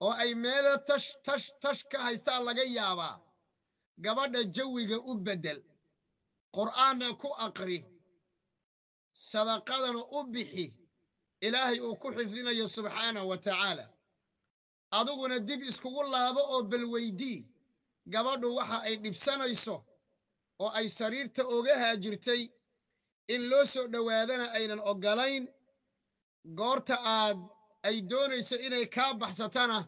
oo ay meelo tash tash tash ka haystaa laga yaabaa. Gabadha jawiga u beddel qur'aanna ku aqri sadaqadana u bixi ilaahay uu ku xifdinayo subxaanahu wa tacaala adiguna dib iskugu laabo oo balweydii gabadhu waxa ay dhibsanayso oo ay sariirta oga haajirtay in loo soo dhowaadana aynan oggolayn. Goorta aad ay doonayso inay kaa baxsatana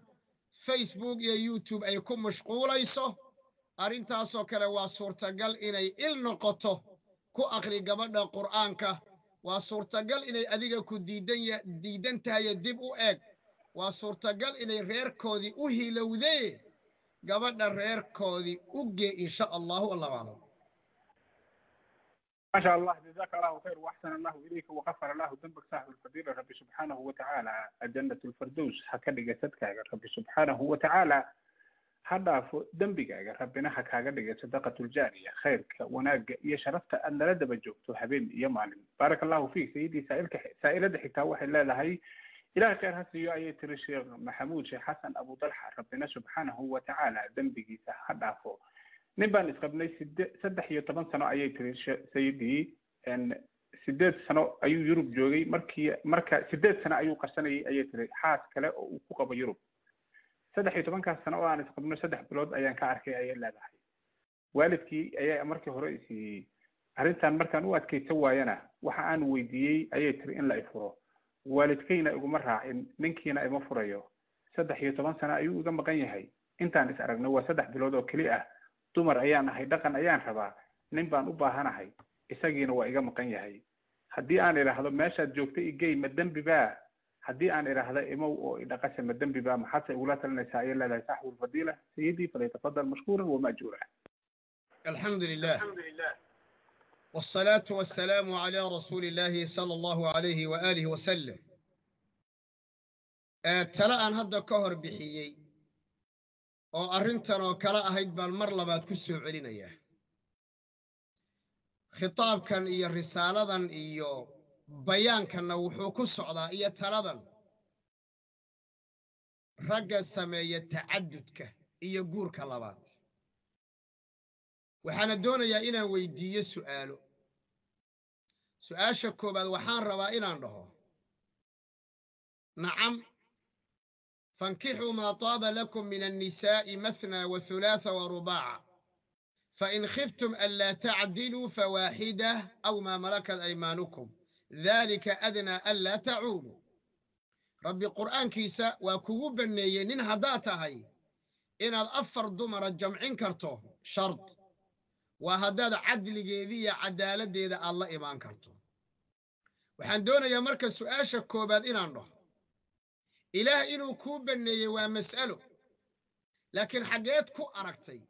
facebook iyo youtube ay ku mashquulayso. Arrintaasoo kale waa suurtagal inay il noqoto ku aqri gabadha qur'aanka waa suurtagal inay adiga ku diidan diidan tahaye dib u eeg waa suurtagal inay reerkoodii u hilowdee gabadha reerkoodii u gee insha allahu allahu aclam ما شاء الله جزاك الله خير واحسن الله اليك وغفر الله ذنبك صاحب الفضيله ربي سبحانه وتعالى الجنه الفردوس هكذا جسدك ربي سبحانه وتعالى hadhaafo dembigaaga rabbina ha kaaga dhigay sadaqatuljaariya khayrka wanaagga iyo sharafta aad nala daba joogto habeen iyo maalin. Baaraka allahu fiik sayidii saailka saa'ilada xigtaa waxay leedahay ilahay khayr ha siiyo ayay tiri sheekh maxamuud sheekh xasan abu dalxa rabbina subxaanahu watacaala dembigiisa ha dhaafo. Nin baan isqabnay side saddex iyo toban sano ayay tiri sayidii sideed sano ayuu yurub joogay markii marka sideed sano ayuu qarsanayay ayay tiri xaas kale oo uu ku qabo yurub saddex iyo tobankaas sano oo aan isqabno saddex bilood ayaan ka arkay ayay leedahay. Waalidkii ayaa markii hore isiiyey arrintan markaan u adkaysan waayana waxa aan weydiiyey ayay tiri in la ifuro waalidkayna iguma raacin ninkiina ima furayo. Saddex iyo toban sano ayuu iga maqan yahay. Intaan is aragno waa saddex bilood oo keli ah. Dumar ayaan ahay dhaqan ayaan rabaa. Nin baan u baahanahay. Isagiina waa iga maqan yahay. Haddii aan idhaahdo meeshaad joogta igey ma dembi baa haddii aan idhaahda imow oo idhaqasha ma dembi baa maxaadse igula talinaysaa ayay leedahay saaxibu lfadiila sayidii falyatafadal mashkuuran wamaajuura الحمد لله والصلاة والسلام على رسول الله صلى الله عليه وآله وسلم tala aan hadda ka hor bixiyey oo arrintan oo kale ahayd baan mar labaad ku soo celinayaa khitaabkan iyo risaaladan iyo bayaankanna wuxuu ku socdaa iyo taladan ragga sameeya tacadudka iyo guurka labaad. Waxaana doonayaa inaan weydiiyo su'aalo. Su'aasha koowaad waxaan rabaa inaan dhaho nacam fankixuu maa taaba lakum min annisaa'i mathna wa hulaatha wa rubaaca. Fain khiftum anlaa tacdiluu fawaaxida aw maa malakat aymaanukum dalika adnaa anlaa tacuuluu rabbi qur'aankiisa waa kugu banneeyey nin haddaad tahay inaad afar dumara jamcin karto shard waa haddaad cadligeedii iyo cadaaladdeeda aad la imaan karto waxaan doonayaa marka su'aasha koowaad inaan dhaho ilaah inuu kuu banneeyey waa mas'alo laakiin xaggeed ku aragtay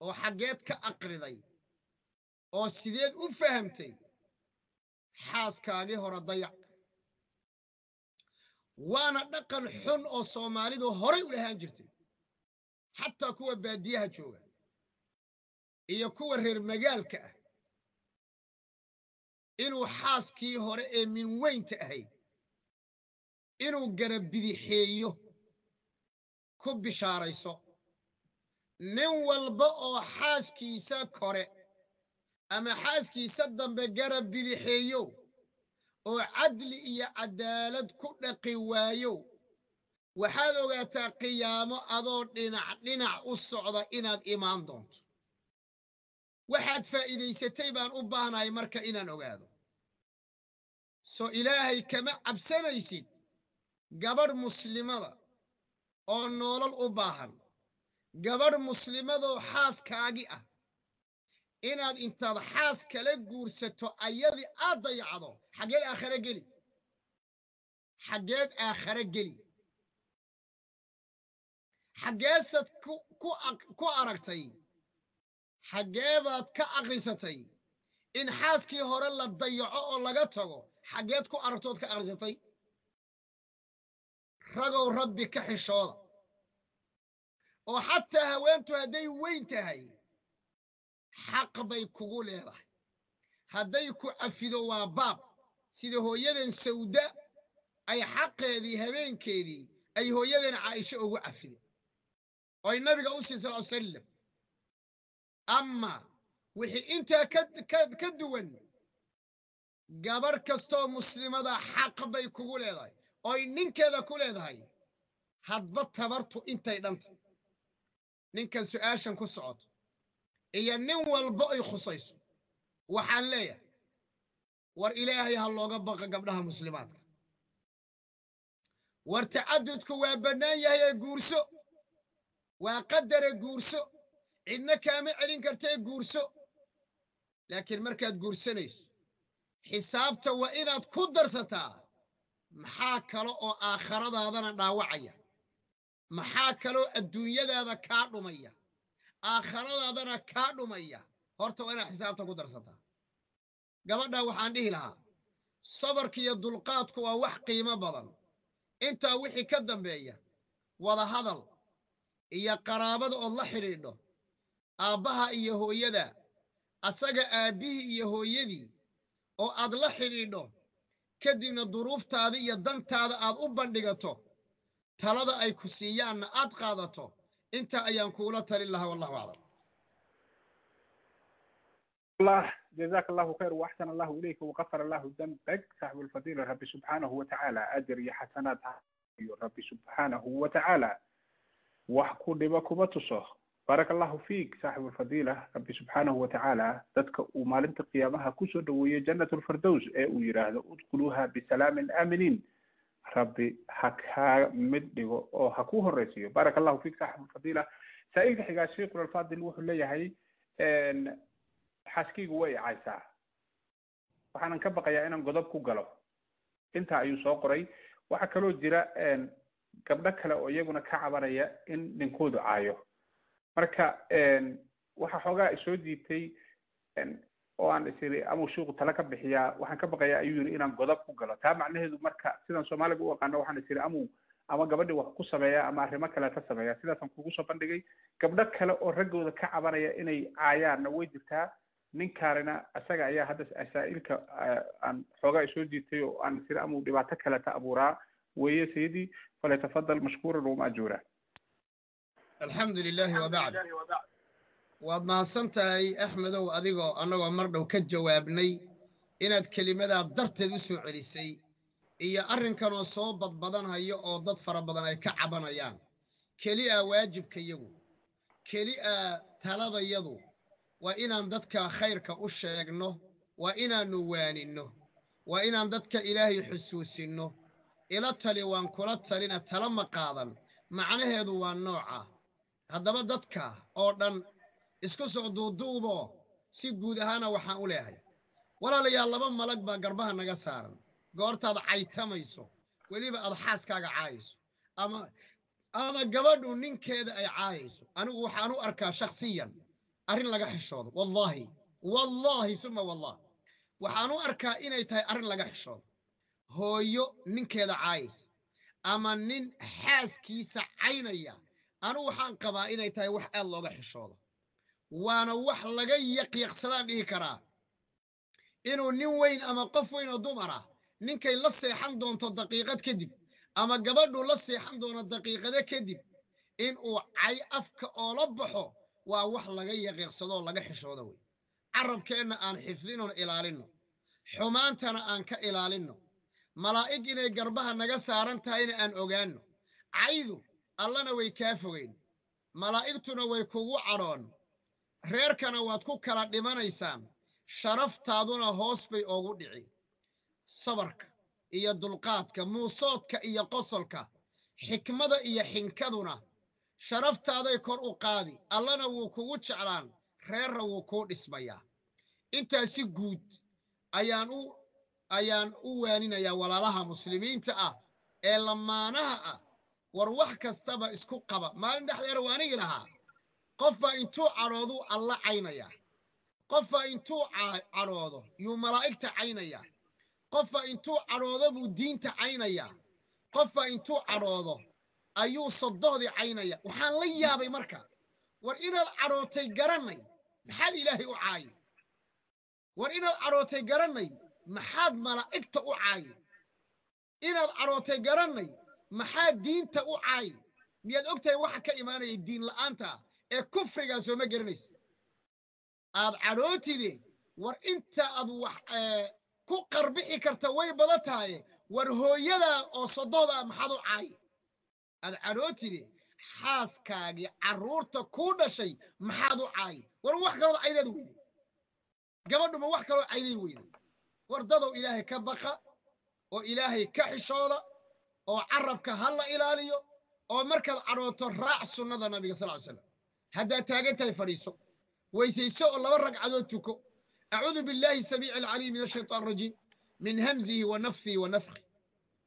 oo xaggeed ka aqriday oo sideed u fahamtay xaaskaagii hore dayac. Waana dhaqan xun oo soomaalidu horay u lahaan jirtay. Xataa kuwa baadiyaha jooga iyo kuwa reer magaalka ah. Inuu xaaskii hore ee min weynta ahayd inuu garabidixeeyo ku bishaarayso. Nin walba oo xaaskiisa kore ama xaaskiisa dambe garab bidixeeyo oo cadli iyo cadaalad ku dhaqi waayo waxaad ogaataa qiyaamo adoo dhinac dhinac u socda inaad imaan doonto. Waxaad faa'iidaysatay baan u baahnahay marka inaan ogaado. Soo ilaahay kama cabsanaysid gabadh muslimada oo noolol u baahan gabadh muslimadoo xaaskaagi ah inaad intaad xaas kala guursato ayadii aad dayacdo xaggeed aakhare geli. Xaggeed aakhare geli. Xaggeesaad ku aragtay. Xaggeebaad ka aqrisatay. In xaaskii hore la dayaco oo laga tago xaggeed ku aragtood ka aqrisatay ragow rabbi ka xishooda. Oo xataa haweentu hadday weyn tahay xaq bay kugu leedahay. Hadday ku cafido waa baab. Sida hooyadan sawda ay xaqeedii habeenkeedii ay hooyadan caaisho ugu cafide. Oy nabiga u sii sal salam ama wixii intaa ka duwan gabarh kastoo muslimada xaq bay kugu leedahay. Oy ninkeeda ku leedahay hadba tabartu intay dhanta ninkan su'aashan ku socoto iyo nin walba ay khusayso. Waxaan leeyahay war ilaahay ha looga baqa gabdhaha muslimaadka. War tacadudku waa bannaan yahay ee guurso waa qadare guurso cidna kaama celin kartee guurso. Laakiin markaad guursanayso xisaabta waa inaad ku darsataa maxaa kale oo aakhiradaadana dhaawacaya. Maxaa kaloo adduunyadaada kaa dhumaya aakhiradaadana kaa dhumaya. Horta waa inaad xisaabta ku darsataa gabadhaa waxaan dhihi lahaa sabarka iyo dulqaadku waa wax qiimo badan. Intaa wixii ka dambeeya wada hadal iyo qaraabada ood la xidhiidho aabbaha iyo hooyada asaga aabbihii iyo hooyadii oo aad la xidhiidho kadibna duruuftaada iyo dantaada aad u bandhigato talada ay ku siiyaanna aad qaadato intaa ayaan kuula talin lahaa wallahu aclam الله جزاك الله خير واحسن الله اليك وغفر الله ذنبك صاحب الفضيله ربي سبحانه وتعالى اجر يا حسنات ربي سبحانه وتعالى وحكو دبكم تصو بارك الله فيك صاحب الفضيله ربي سبحانه وتعالى dadka uu maalinta qiyaamaha kusoo dhaweeyey jannat lfirdows ee uu yidhaahdo udkhuluuha bisalaamin aaminiin rabbi ha kaa mid dhigo oo ha ku horeysiiyo baarak allahu fiik saaxib alfadila saa-ilka xigaa sheikul alfadil wuxuu leeyahay xaaskaygu way caysaa. Waxaanan ka baqayaa inaan godob ku galo. Intaa ayuu soo qoray. Waxaa kaloo jira gabdho kale oo iyaguna ka cabanaya in ninkoodu caayo. Marka waxaa xoogaa isoo jiitay oo aan isiri amau shiiku tala ka bixiyaa waxaan ka baqayaa ayuu yiri inaan godob ku galo. Taa macnaheedu marka sidaan soomaaliga u aqaano waxaan isiri amau ama gabadhii wax ku sameeya ama arrimo kale ka sameeya. Sidaasaan kugu soo bandhigay. Gabdho kale oo raggooda ka cabanaya inay caayaanna way jirtaa. Ninkaanina isaga ayaa hadda asaa'ilka aan xoogaa isoo jiitay oo aan isiri amau dhibaato kaleta abuuraa weeye sayidii falyatafadal mashkuuran wamaajuura alxamdu lilahi wabacd waad mahadsan tahay axmedow adigoo annagoo mar dhow ka jawaabnay inaad kelimadaa darteed u soo celisay iyo arrinkanoo soo badbadanhayo oo dad fara badan ay ka cabanayaan. Keli a waajibka yagu keli a taladayadu waa inaan dadka khayrka u sheegno waa inaannu waaninno waa inaan dadka ilaahay xusuusinno. Ila tali waan kula talina tala ma qaadan macnaheedu waa nooca haddaba dadka oo dhan isku soo duuduuboo si guud ahaana waxaan u leehay. Walaalayaal laba malag baa garbaha naga saaran. Goortaad caytamayso. Weliba aad xaaskaaga caayayso. Ama ama gabadhu ninkeeda ay caayayso. Anigu waxaan u arkaa shaksiyan arrin laga xishoodo. Wallaahi. Wallaahi suma wallah waxaan u arkaa inay tahay arrin laga xishoodo. Hooyo ninkeeda caayaysa ama nin xaaskiisa caynaya. Anigu waxaan qabaa inay tahay wax aad looga xishoodo waana wax laga yaqyaqsadaan dhihi karaa. Inuu nin weyn ama qof weyn oo dumar ah ninkay la seexan doonto daqiiqad kadib ama gabadhu la seexan doono daqiiqado kadib inuu cay afka oola baxo waa wax laga yaqiiqsadoo laga xishoodo wey. Carabkeenna aan xifdinoon ilaalinno. Xumaantana aan ka ilaalinno. Malaa'ig inay garbaha naga saaran tahayna aan ogaanno. Caydu allana way kaa fogeyn. Malaa'igtuna way kugu cadhoon reerkana waad ku kala dhimanaysaan. Sharaftaaduna hoos bay oogu dhici. Sabarka iyo dulqaadka muusoodka iyo qosolka xikmada iyo xinkaduna sharaftaaday kor u qaadi. Allana wuu kugu jeclaan reerra wuu kuu dhismayaa intaasi guud ayaan u ayaan u waaninayaa walaalaha muslimiinta ah ee lamaanaha ah. War wax kastaba isku qaba. Maalin dhexdeeda waanigi lahaa qofbaa intuu cadhooduu alla caynayaa qofbaa intuu cadhoodo yuu malaa'igta caynayaa qofbaa intuu cadhoodo buu diinta caynayaa qofbaa intuu cadhoodo ayuu sodohdii caynaya. Waxaan la yaabay marka war inaad cadhootay garannay maxaad ilaahay u caayi? War inaad cadhootay garannay maxaad malaa'igta u caayi? Inaad cadhootay garannay maxaad diinta u caayi? Miyaad og tahay waxa ka imaanaya diin la'aanta ee kufrigaa sooma garanaysa aad cadhootide war inta aad wax ku qarbixi karta way badan tahay war hooyadaa oo sodohdaa maxaad u caayi. Aad cadhootide xaaskaagii carruurta kuu dhashay maxaad u caayi. War wax kaloo caydaad weyday. Gabadhuma wax kaloo cayday weyday. War dadow ilaahay ka baqa oo ilaahay ka xishooda oo carabka ha la ilaaliyo oo markaad cadhooto raac sunnada nabiga sal ly slam haddaad taagan tahay fadhiiso weysayso oo laba ragcadood tuko. Acuudu billahi samiici alcaliim min ashaytaan arajiim min hamzihi wa nafsihi wa nafki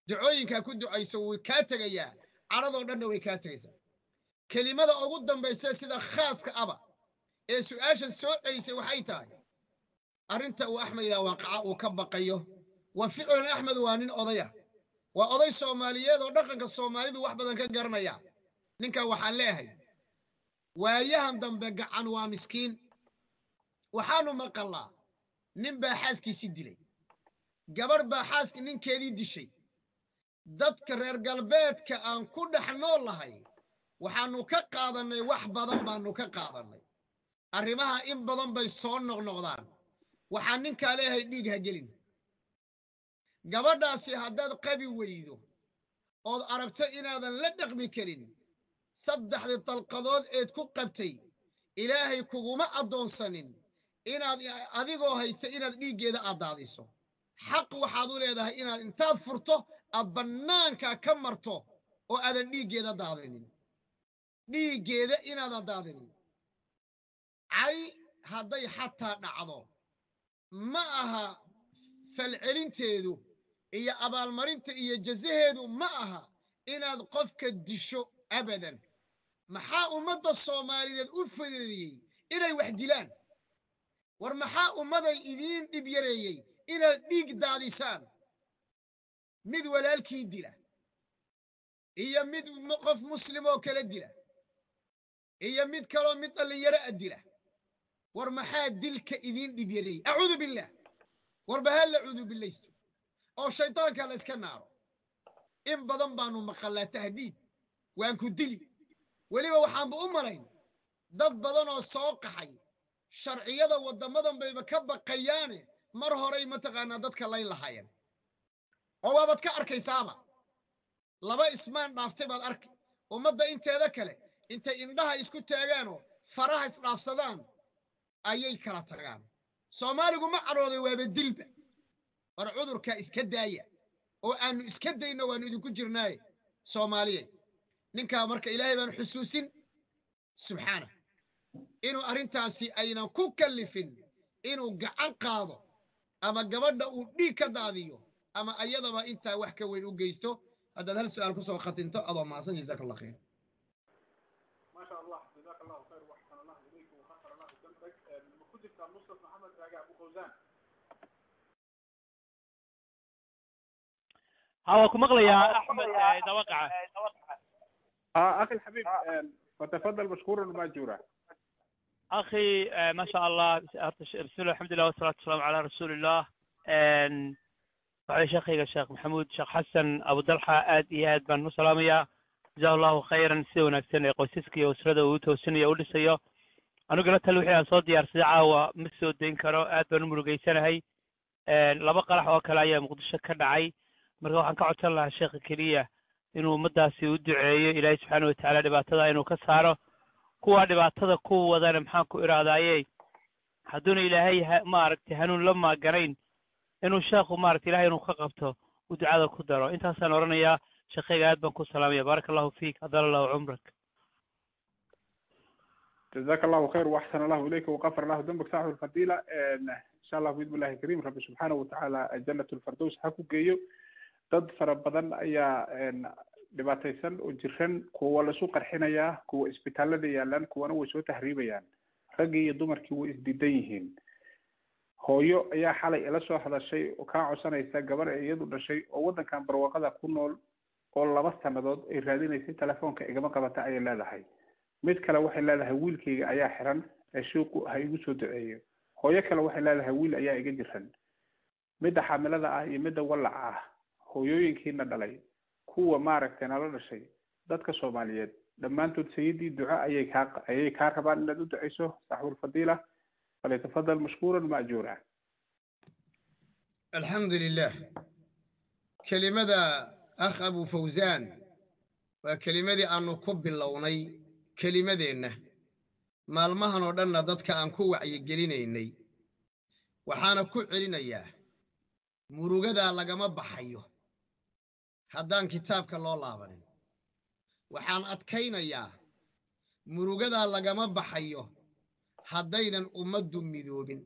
ducooyinkaa ku ducayso wuu kaa tegayaa. Cadhadoo dhanna way kaa tegaysaa. Kelimada ugu dambaysa sida khaaska aba ee su'aashan soo celisay waxay tahay arrinta uu axmed ilaa waaqaca uu ka baqayo. Wa ficlan axmed waa nin odaya. Waa oday soomaaliyeed oo dhaqanka soomaalidu wax badan ka garanaya. Ninkan waxaan leeyahay waayahan dambe gacan waa miskiin. Waxaanu maqallaa nin baa xaaskiisii dilay. Gabadh baa xaaski ninkeedii dishay. Dadka reer galbeedka aan ku dhex nool lahay waxaannu ka qaadannay wax badan baannu ka qaadannay. Arrimaha in badan bay soo noqnoqdaan. Waxaan ninkaa leeyahay dhiig ha gelin. Gabadhaasi haddaad qabi weydo ood aragto inaadan la dhaqmi karin saddexdii dalqadood eed ku qabtay ilaahay kuguma addoonsanin inaad adigoo haysta inaad dhiiggeeda aad daadiso. Xaq waxaad u leedahay inaad intaad furto aad bannaanka ka marto oo aadan dhiiggeeda daadinin. Dhiiggeeda inaadan daadinin. Cay hadday xataa dhacdo ma aha falcelinteedu iyo abaalmarinta iyo jasaheedu ma aha inaad qofka disho abadan maxaa ummadda soomaaliyeed u fudeediyey inay wax dilaan. War maxaa ummaday idiin dhib yareeyey? Inaad dhiig daadisaan. Mid walaalkii dila iyo mid qof muslim oo kale dila iyo mid kaloo mid dhallinyaro a dila. War maxaa dilka idiin dhib yareeyey? Acuudu billaah war bahal la cuudubillaysto oo shaydaanka la iska naaro. In badan baanu maqallaa tahdiid waan ku dili weliba waxaanba u malayn dad badan oo soo qaxay sharciyada waddamadan bayba ka baqayaane mar horay mataqaanaa dadka layn lahaayeen. Oo waabaad ka arkaysaaba laba ismaan dhaaftay baad arki ummadda inteeda kale intay indhaha isku taagaanoo faraha isdhaafsadaan ayay kala tagaan. Soomaaligu ma cadhooday waaba dilba war cudurkaa iska daaya oo aanu iska dayno waanu idinku jirnaaye soomaaliye ninkaa marka ilaahay baan xusuusin subxaana inuu arrintaasi aynan ku kallifin inuu gacan qaado ama gabadha uu dhiig ka daadiyo ama ayadaba intaa wax ka weyn u geysto haddaad hal su'aal ku soo khatinto adoo maasan jazaaka allah khayr ha ku maqlayaa axmed dawaqaca اه اخي الحبيب آه، فتفضل مشكورا وماجورا akhi eh, ma sha allah horta sh- bismillah alxamdulilah wasalaatu wasalaamu calaa rasuulillah n waxay sheekhayga sheekh maxamuud sheekh xasan abudalxa aad iyo aad baan u salaamayaa jazahu allahu khayran sida wanaagsan ee qoysaska iyo usrada uu toosinayo u dhisayo aniguna tal wixii aan soo diyaarsaday caawa ma soo dayn karo aad baan u murugeysanahay laba qarax oo kale ayaa muqdisho ka dhacay marka waxaan ka codsan lahaa sheekha keliya inuu ummadaasi u duceeyo ilaahay subxaana watacaala dhibaatada inuu ka saaro kuwa dhibaatada ku wadana maxaan ku irahdaaye hadduuna ilaahay ha- maaragtay hanuun la maaganayn inuu sheekhu maaragtay ilahay inuu ka qabto uu ducada ku daro intaasaan odhanayaa sheekhayga aad baan ku salaamaya baaraka allahu fiik adala allahu cumrak جزاك الله خير واحسن الله اليك وغفر الله ذنبك صاحب الفضيله آه، ان شاء الله باذن الله الكريم رب سبحانه وتعالى جنة الفردوس ha ku geeyo dad fara badan ayaa dhibaataysan oo jiran kuwa la isu qarxinayaa kuwa isbitaalada yaalaan kuwana way soo tahriibayaan. Raggii iyo dumarkii way isdiidan yihiin. Hooyo ayaa xalay ila soo hadashay oo kaa codsanaysa gabar ee iyadu dhashay oo waddankan barwaaqada ku nool oo laba sannadood ay raadinaysay telefoonka igama qabata ayay leedahay. Mid kale waxay leedahay wiilkayga ayaa xiran ee shiiqu ha igu soo duceeyo. Hooyo kale waxay leedahay wiil ayaa iga jiran midda xaamilada ah iyo midda wallaca ah hooyooyinkiina dhalay. Kuwa maaragtay nala dhashay dadka soomaaliyeed. Dhammaantood sayidii duco ayay kaa ayay kaa rabaan inaad u duceyso saaxibulfadiila falyatafadal mashkuuran maajuura. Alxamdu lilah kelimada akh abu fawzan waa kelimadii aanu ku bilownay kelimadeenna. Maalmahan oo dhanna dadka aan ku wacyigelinaynay. Waxaana ku celinayaa murugadaa lagama baxayo haddaan kitaabka loo laabanin waxaan adkaynayaa murugadaa lagama baxayo haddaynan ummaddu midoobin.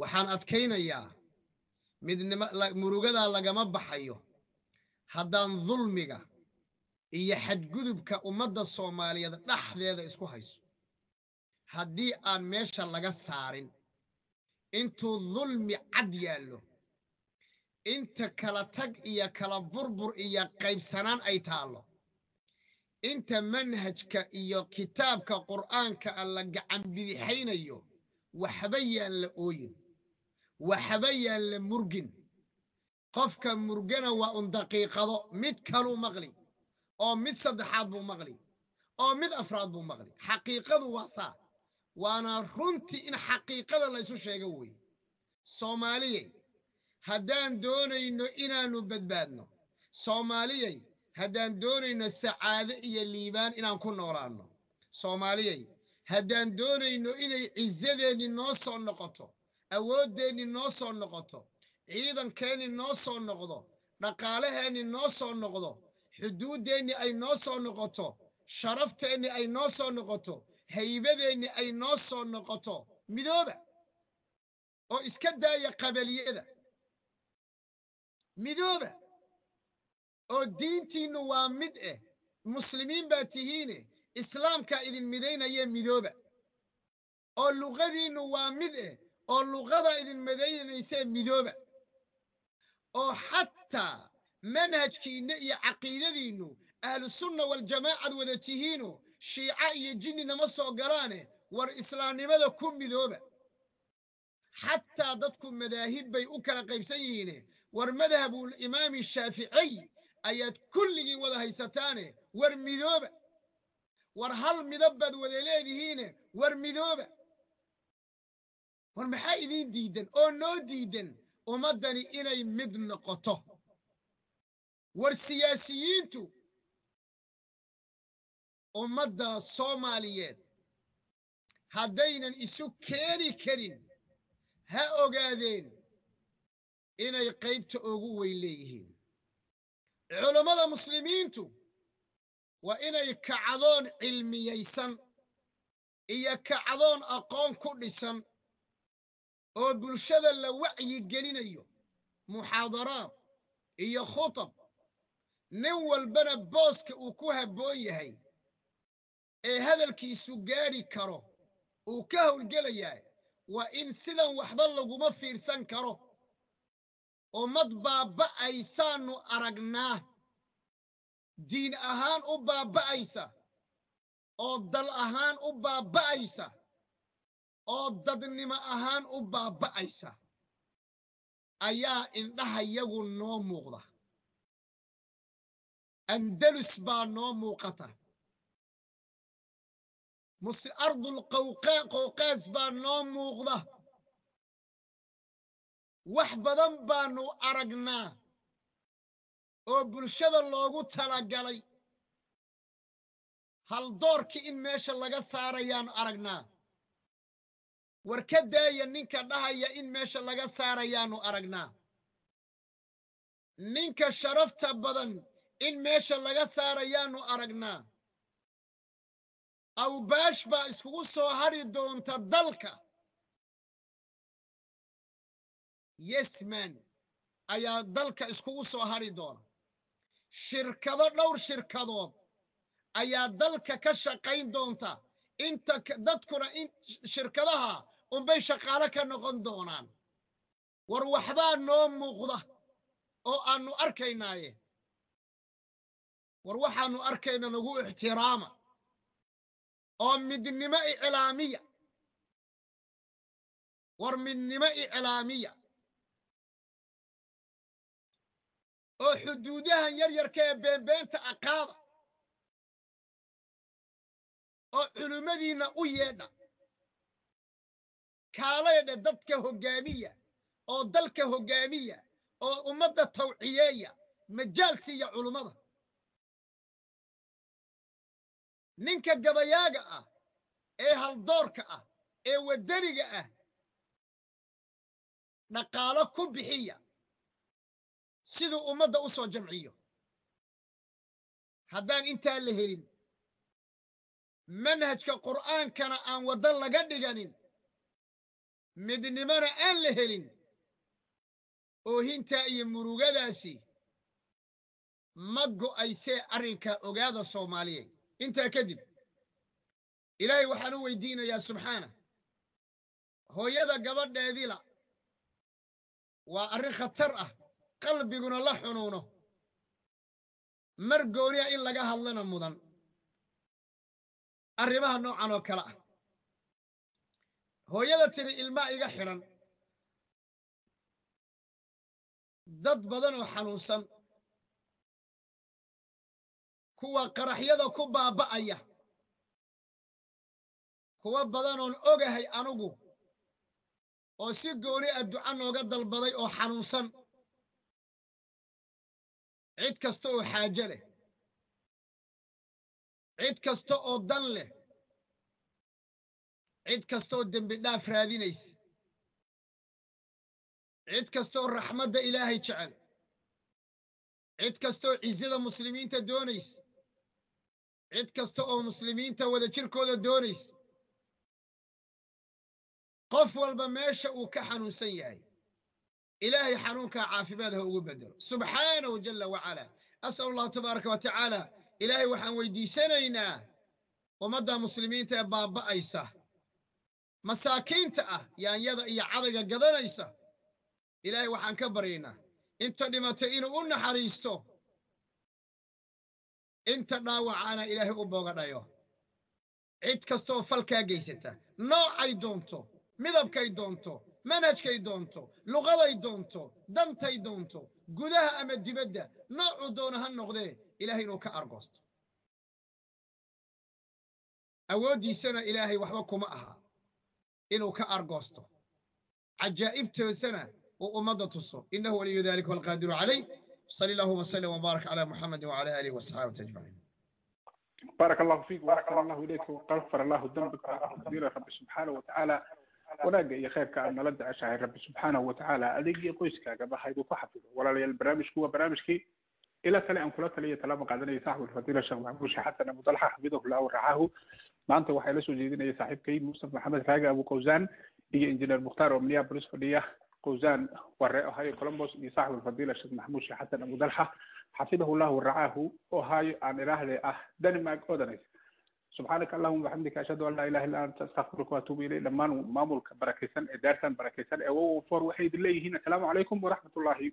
Waxaan adkaynayaa midnimo murugadaa lagama baxayo haddaan dulmiga iyo xadgudubka ummadda soomaaliyeed dhexdeeda isku hayso. Haddii aan meesha laga saarin intuu dulmi cad yaallo inta kala tag iyo kala burbur iyo qaybsanaan ay taallo. Inta manhajka iyo kitaabka qur'aanka a la gacan bidixaynayo waxba yaan la ooyin waxba yaan la murgin. Qofka murgana waa un daqiiqado mid kaluu maqli oo mid saddexaad buu maqli oo mid afraad buu maqli. Xaqiiqadu waa saa waana runtii in xaqiiqada laysu sheego weeye soomaaliyey haddaan doonayno inaannu badbaadno soomaaliyey haddaan doonayno sacaado iyo liibaan inaan ku noolaanno soomaaliyey haddaan doonayno inay cisadeenni noo soo noqoto awooddeenni noo soo noqoto ciidankeenni noo soo noqdo dhaqaalaheenni noo soo noqdo xuduuddeenni ay noo soo noqoto sharafteenni ay noo soo noqoto haybadeenni ay noo soo noqoto midooba oo iska daaya qabaliyada midooba oo diintiinnu waa mid eh. Muslimiin baa tihiine. Islaamkaa idin midaynaya midooba oo luqadiinnu waa mid eh. Oo luqadaa idin midaynaysee midooba oo xataa manhajkiinna iyo caqiidadiinnu ahlusunna waljamaacad wada tihiino shiica iyo jinni nama soo galaane war islaamnimada ku midooba xataa dadku madaahib bay u kala qaybsan yihiine war madhabul imaami shaaficiy ayaad kulligiin wada haysataane war midooba war hal midab baad wada leedihiine war midooba war maxaa idiin diidan oo noo diidan ummaddani inay mid noqoto. War siyaasiyiintu ummadda soomaaliyeed haddaynan isu keeni karin ha ogaadeen inay qaybta ugu weyn leeyihiin. Culammada muslimiintu waa inay kacdoon cilmiyaysan iyo kacdoon aqoon ku dhisan oo bulshada la wacyi gelinayo muxaadaraad iyo khutab. Nin walbana booska uu ku habboon yahay ee hadalkiisu gaadhi karo uu ka howlgelayaa waa in sidan waxba laguma fiirsan karo ummad baaba'aysaannu aragnaa. Diin ahaan u baaba'aysa oo dal ahaan u baaba'aysa oo dadnimo ahaan u baaba'aysa ayaa indhahayagu noo muuqda. Andalus baa noo muuqata. Muse ardul baa noo muuqda wax badan baannu aragnaa oo bulshada loogu talagalay. Haldoorkii in meesha laga saarayaannu aragnaa. War ka daaya ninka dhahaya in meesha laga saarayaannu aragnaa. Ninka sharafta badan in meesha laga saarayaannu aragnaa. Awbaash baa iskugu soo hadhi doonta dalka yesman ayaa dalka iskugu soo hadhi doona. Shirkado dhowr shirkadood ayaa dalka ka shaqayn doonta. Inta dadkuna in shirkadaha unbay shaqaalo ka noqon doonaan. War waxbaa noo muuqda oo aannu arkaynaaye war waxaannu arkayna nagu ixtiraama oo midnimo iclaamiya. War midnimo iclaamiya oo xuduudahan yar yarka ee beenbeenta aqaada oo culimmadiinna u yeedha. Kaalaydha dadka hoggaamiya oo dalka hoggaamiya oo ummadda tawciyeeya majaalsiiya culummada ninka gabayaaga ah ee haldoorka ah ee waddaniga ah dhaqaalo ku bixiya siduu ummadda u soo jamciyo. Haddaan intaa la helin manhajka qur'aankana aan waddo laga dhiganin midnimona aan la helin oohintaa iyo murugadaasi ma go'aysee arrinkaa ogaada soomaaliyeed intaa kadib ilaahay waxaan u weydiinayaa subxaana hooyada gabadheedila waa arrin khatar ah qalbiguna la xunuuno. Mar gooniya in laga hadlana mudan. Arrimaha noocan oo kale ah. Hooyada tiri ilmaa iga xidhan dad badan oo xanuunsan. Kuwa qaraxyada ku baaba'aya. Kuwa badanoon ogahay anugu. Oo si gooni ah duca nooga dalbaday oo xanuunsan cid kasta oo xaajo leh. Cid kasta oo dan leh. Cid kasta oo dembi dhaaf raadinaysa. Cid kasta oo raxmadda ilaahay jecel. Cid kasta oo cizada muslimiinta doonaysa. Cid kasta oo muslimiinta wada jirkooda doonaysa. Qof walba meesha uu ka xanuunsan yahay ilaahay xanuunkaa caafimaad ha ugu bedelo subxaanahu jala wacalaa as'al allahu tabaaraka wa tacaala ilaahay waxaan weydiisanaynaa ummadda muslimiinta ee baaba'aysa masaakiinta ah yaanyada iyo cadayga gadanaysa ilaahay waxaan ka baryaynaa inta dhimatay inuu u naxariisto inta dhaawacaana ilaahay u boogadhayo cid kastaoo falkaa geysata noocay doonto midabkay doonto manhajkay doonto luqaday doonto dantay doonto gudaha ama dibadda noocuu doono ha noqdee ilaahay inuu ka argoosto awooddiisana ilaahay waxba kuma aha inuu ka argoosto cajaa'ibtoosana uu ummadda tuso innahu waliyu dalika walqaadiru calayh صلى الله وسلم وبارك على محمد وعلى آله وصحابه أجمعين بارك الله فيك وأحسن الله إليك وغفر الله ذنبك كبير رب سبحانه وتعالى wanaaga iyo khayrka aad nala jeceshahay rabbi subxaanahu watacaala adeegii qoyskaagaba haydu ku xafido. Walaalayaal barnaamijku waa barnaamijkii ila tale aan kula taliya talaaba qaadanaya saaxibu alfadiila sheekh maxamuud sheekh xasan abu dalxa xafidahullah waracaahu maanta waxaa la soo jeedinaya saaxiibkay mustafa maxamed raage abu qawsaan iyo injineer mukhtaar oo minneapolis fadhiya qawsaan ware ohio columbus iyo saaxibu alfadiila sheekh maxamuud sheekh xasan abu dalxa xafidahullah waracaahu ohio aan idhaahde ah denmark odanes subxaanaka allahuma waxamdika ashhadu an laa ilaha illa anta astaqfiruka waatuubu ilay dhammaan maamulka barakaysan ee daartan barakaysan ee wowo for waxay idin leeyihiin assalaamu calaykum waraxmat ullahi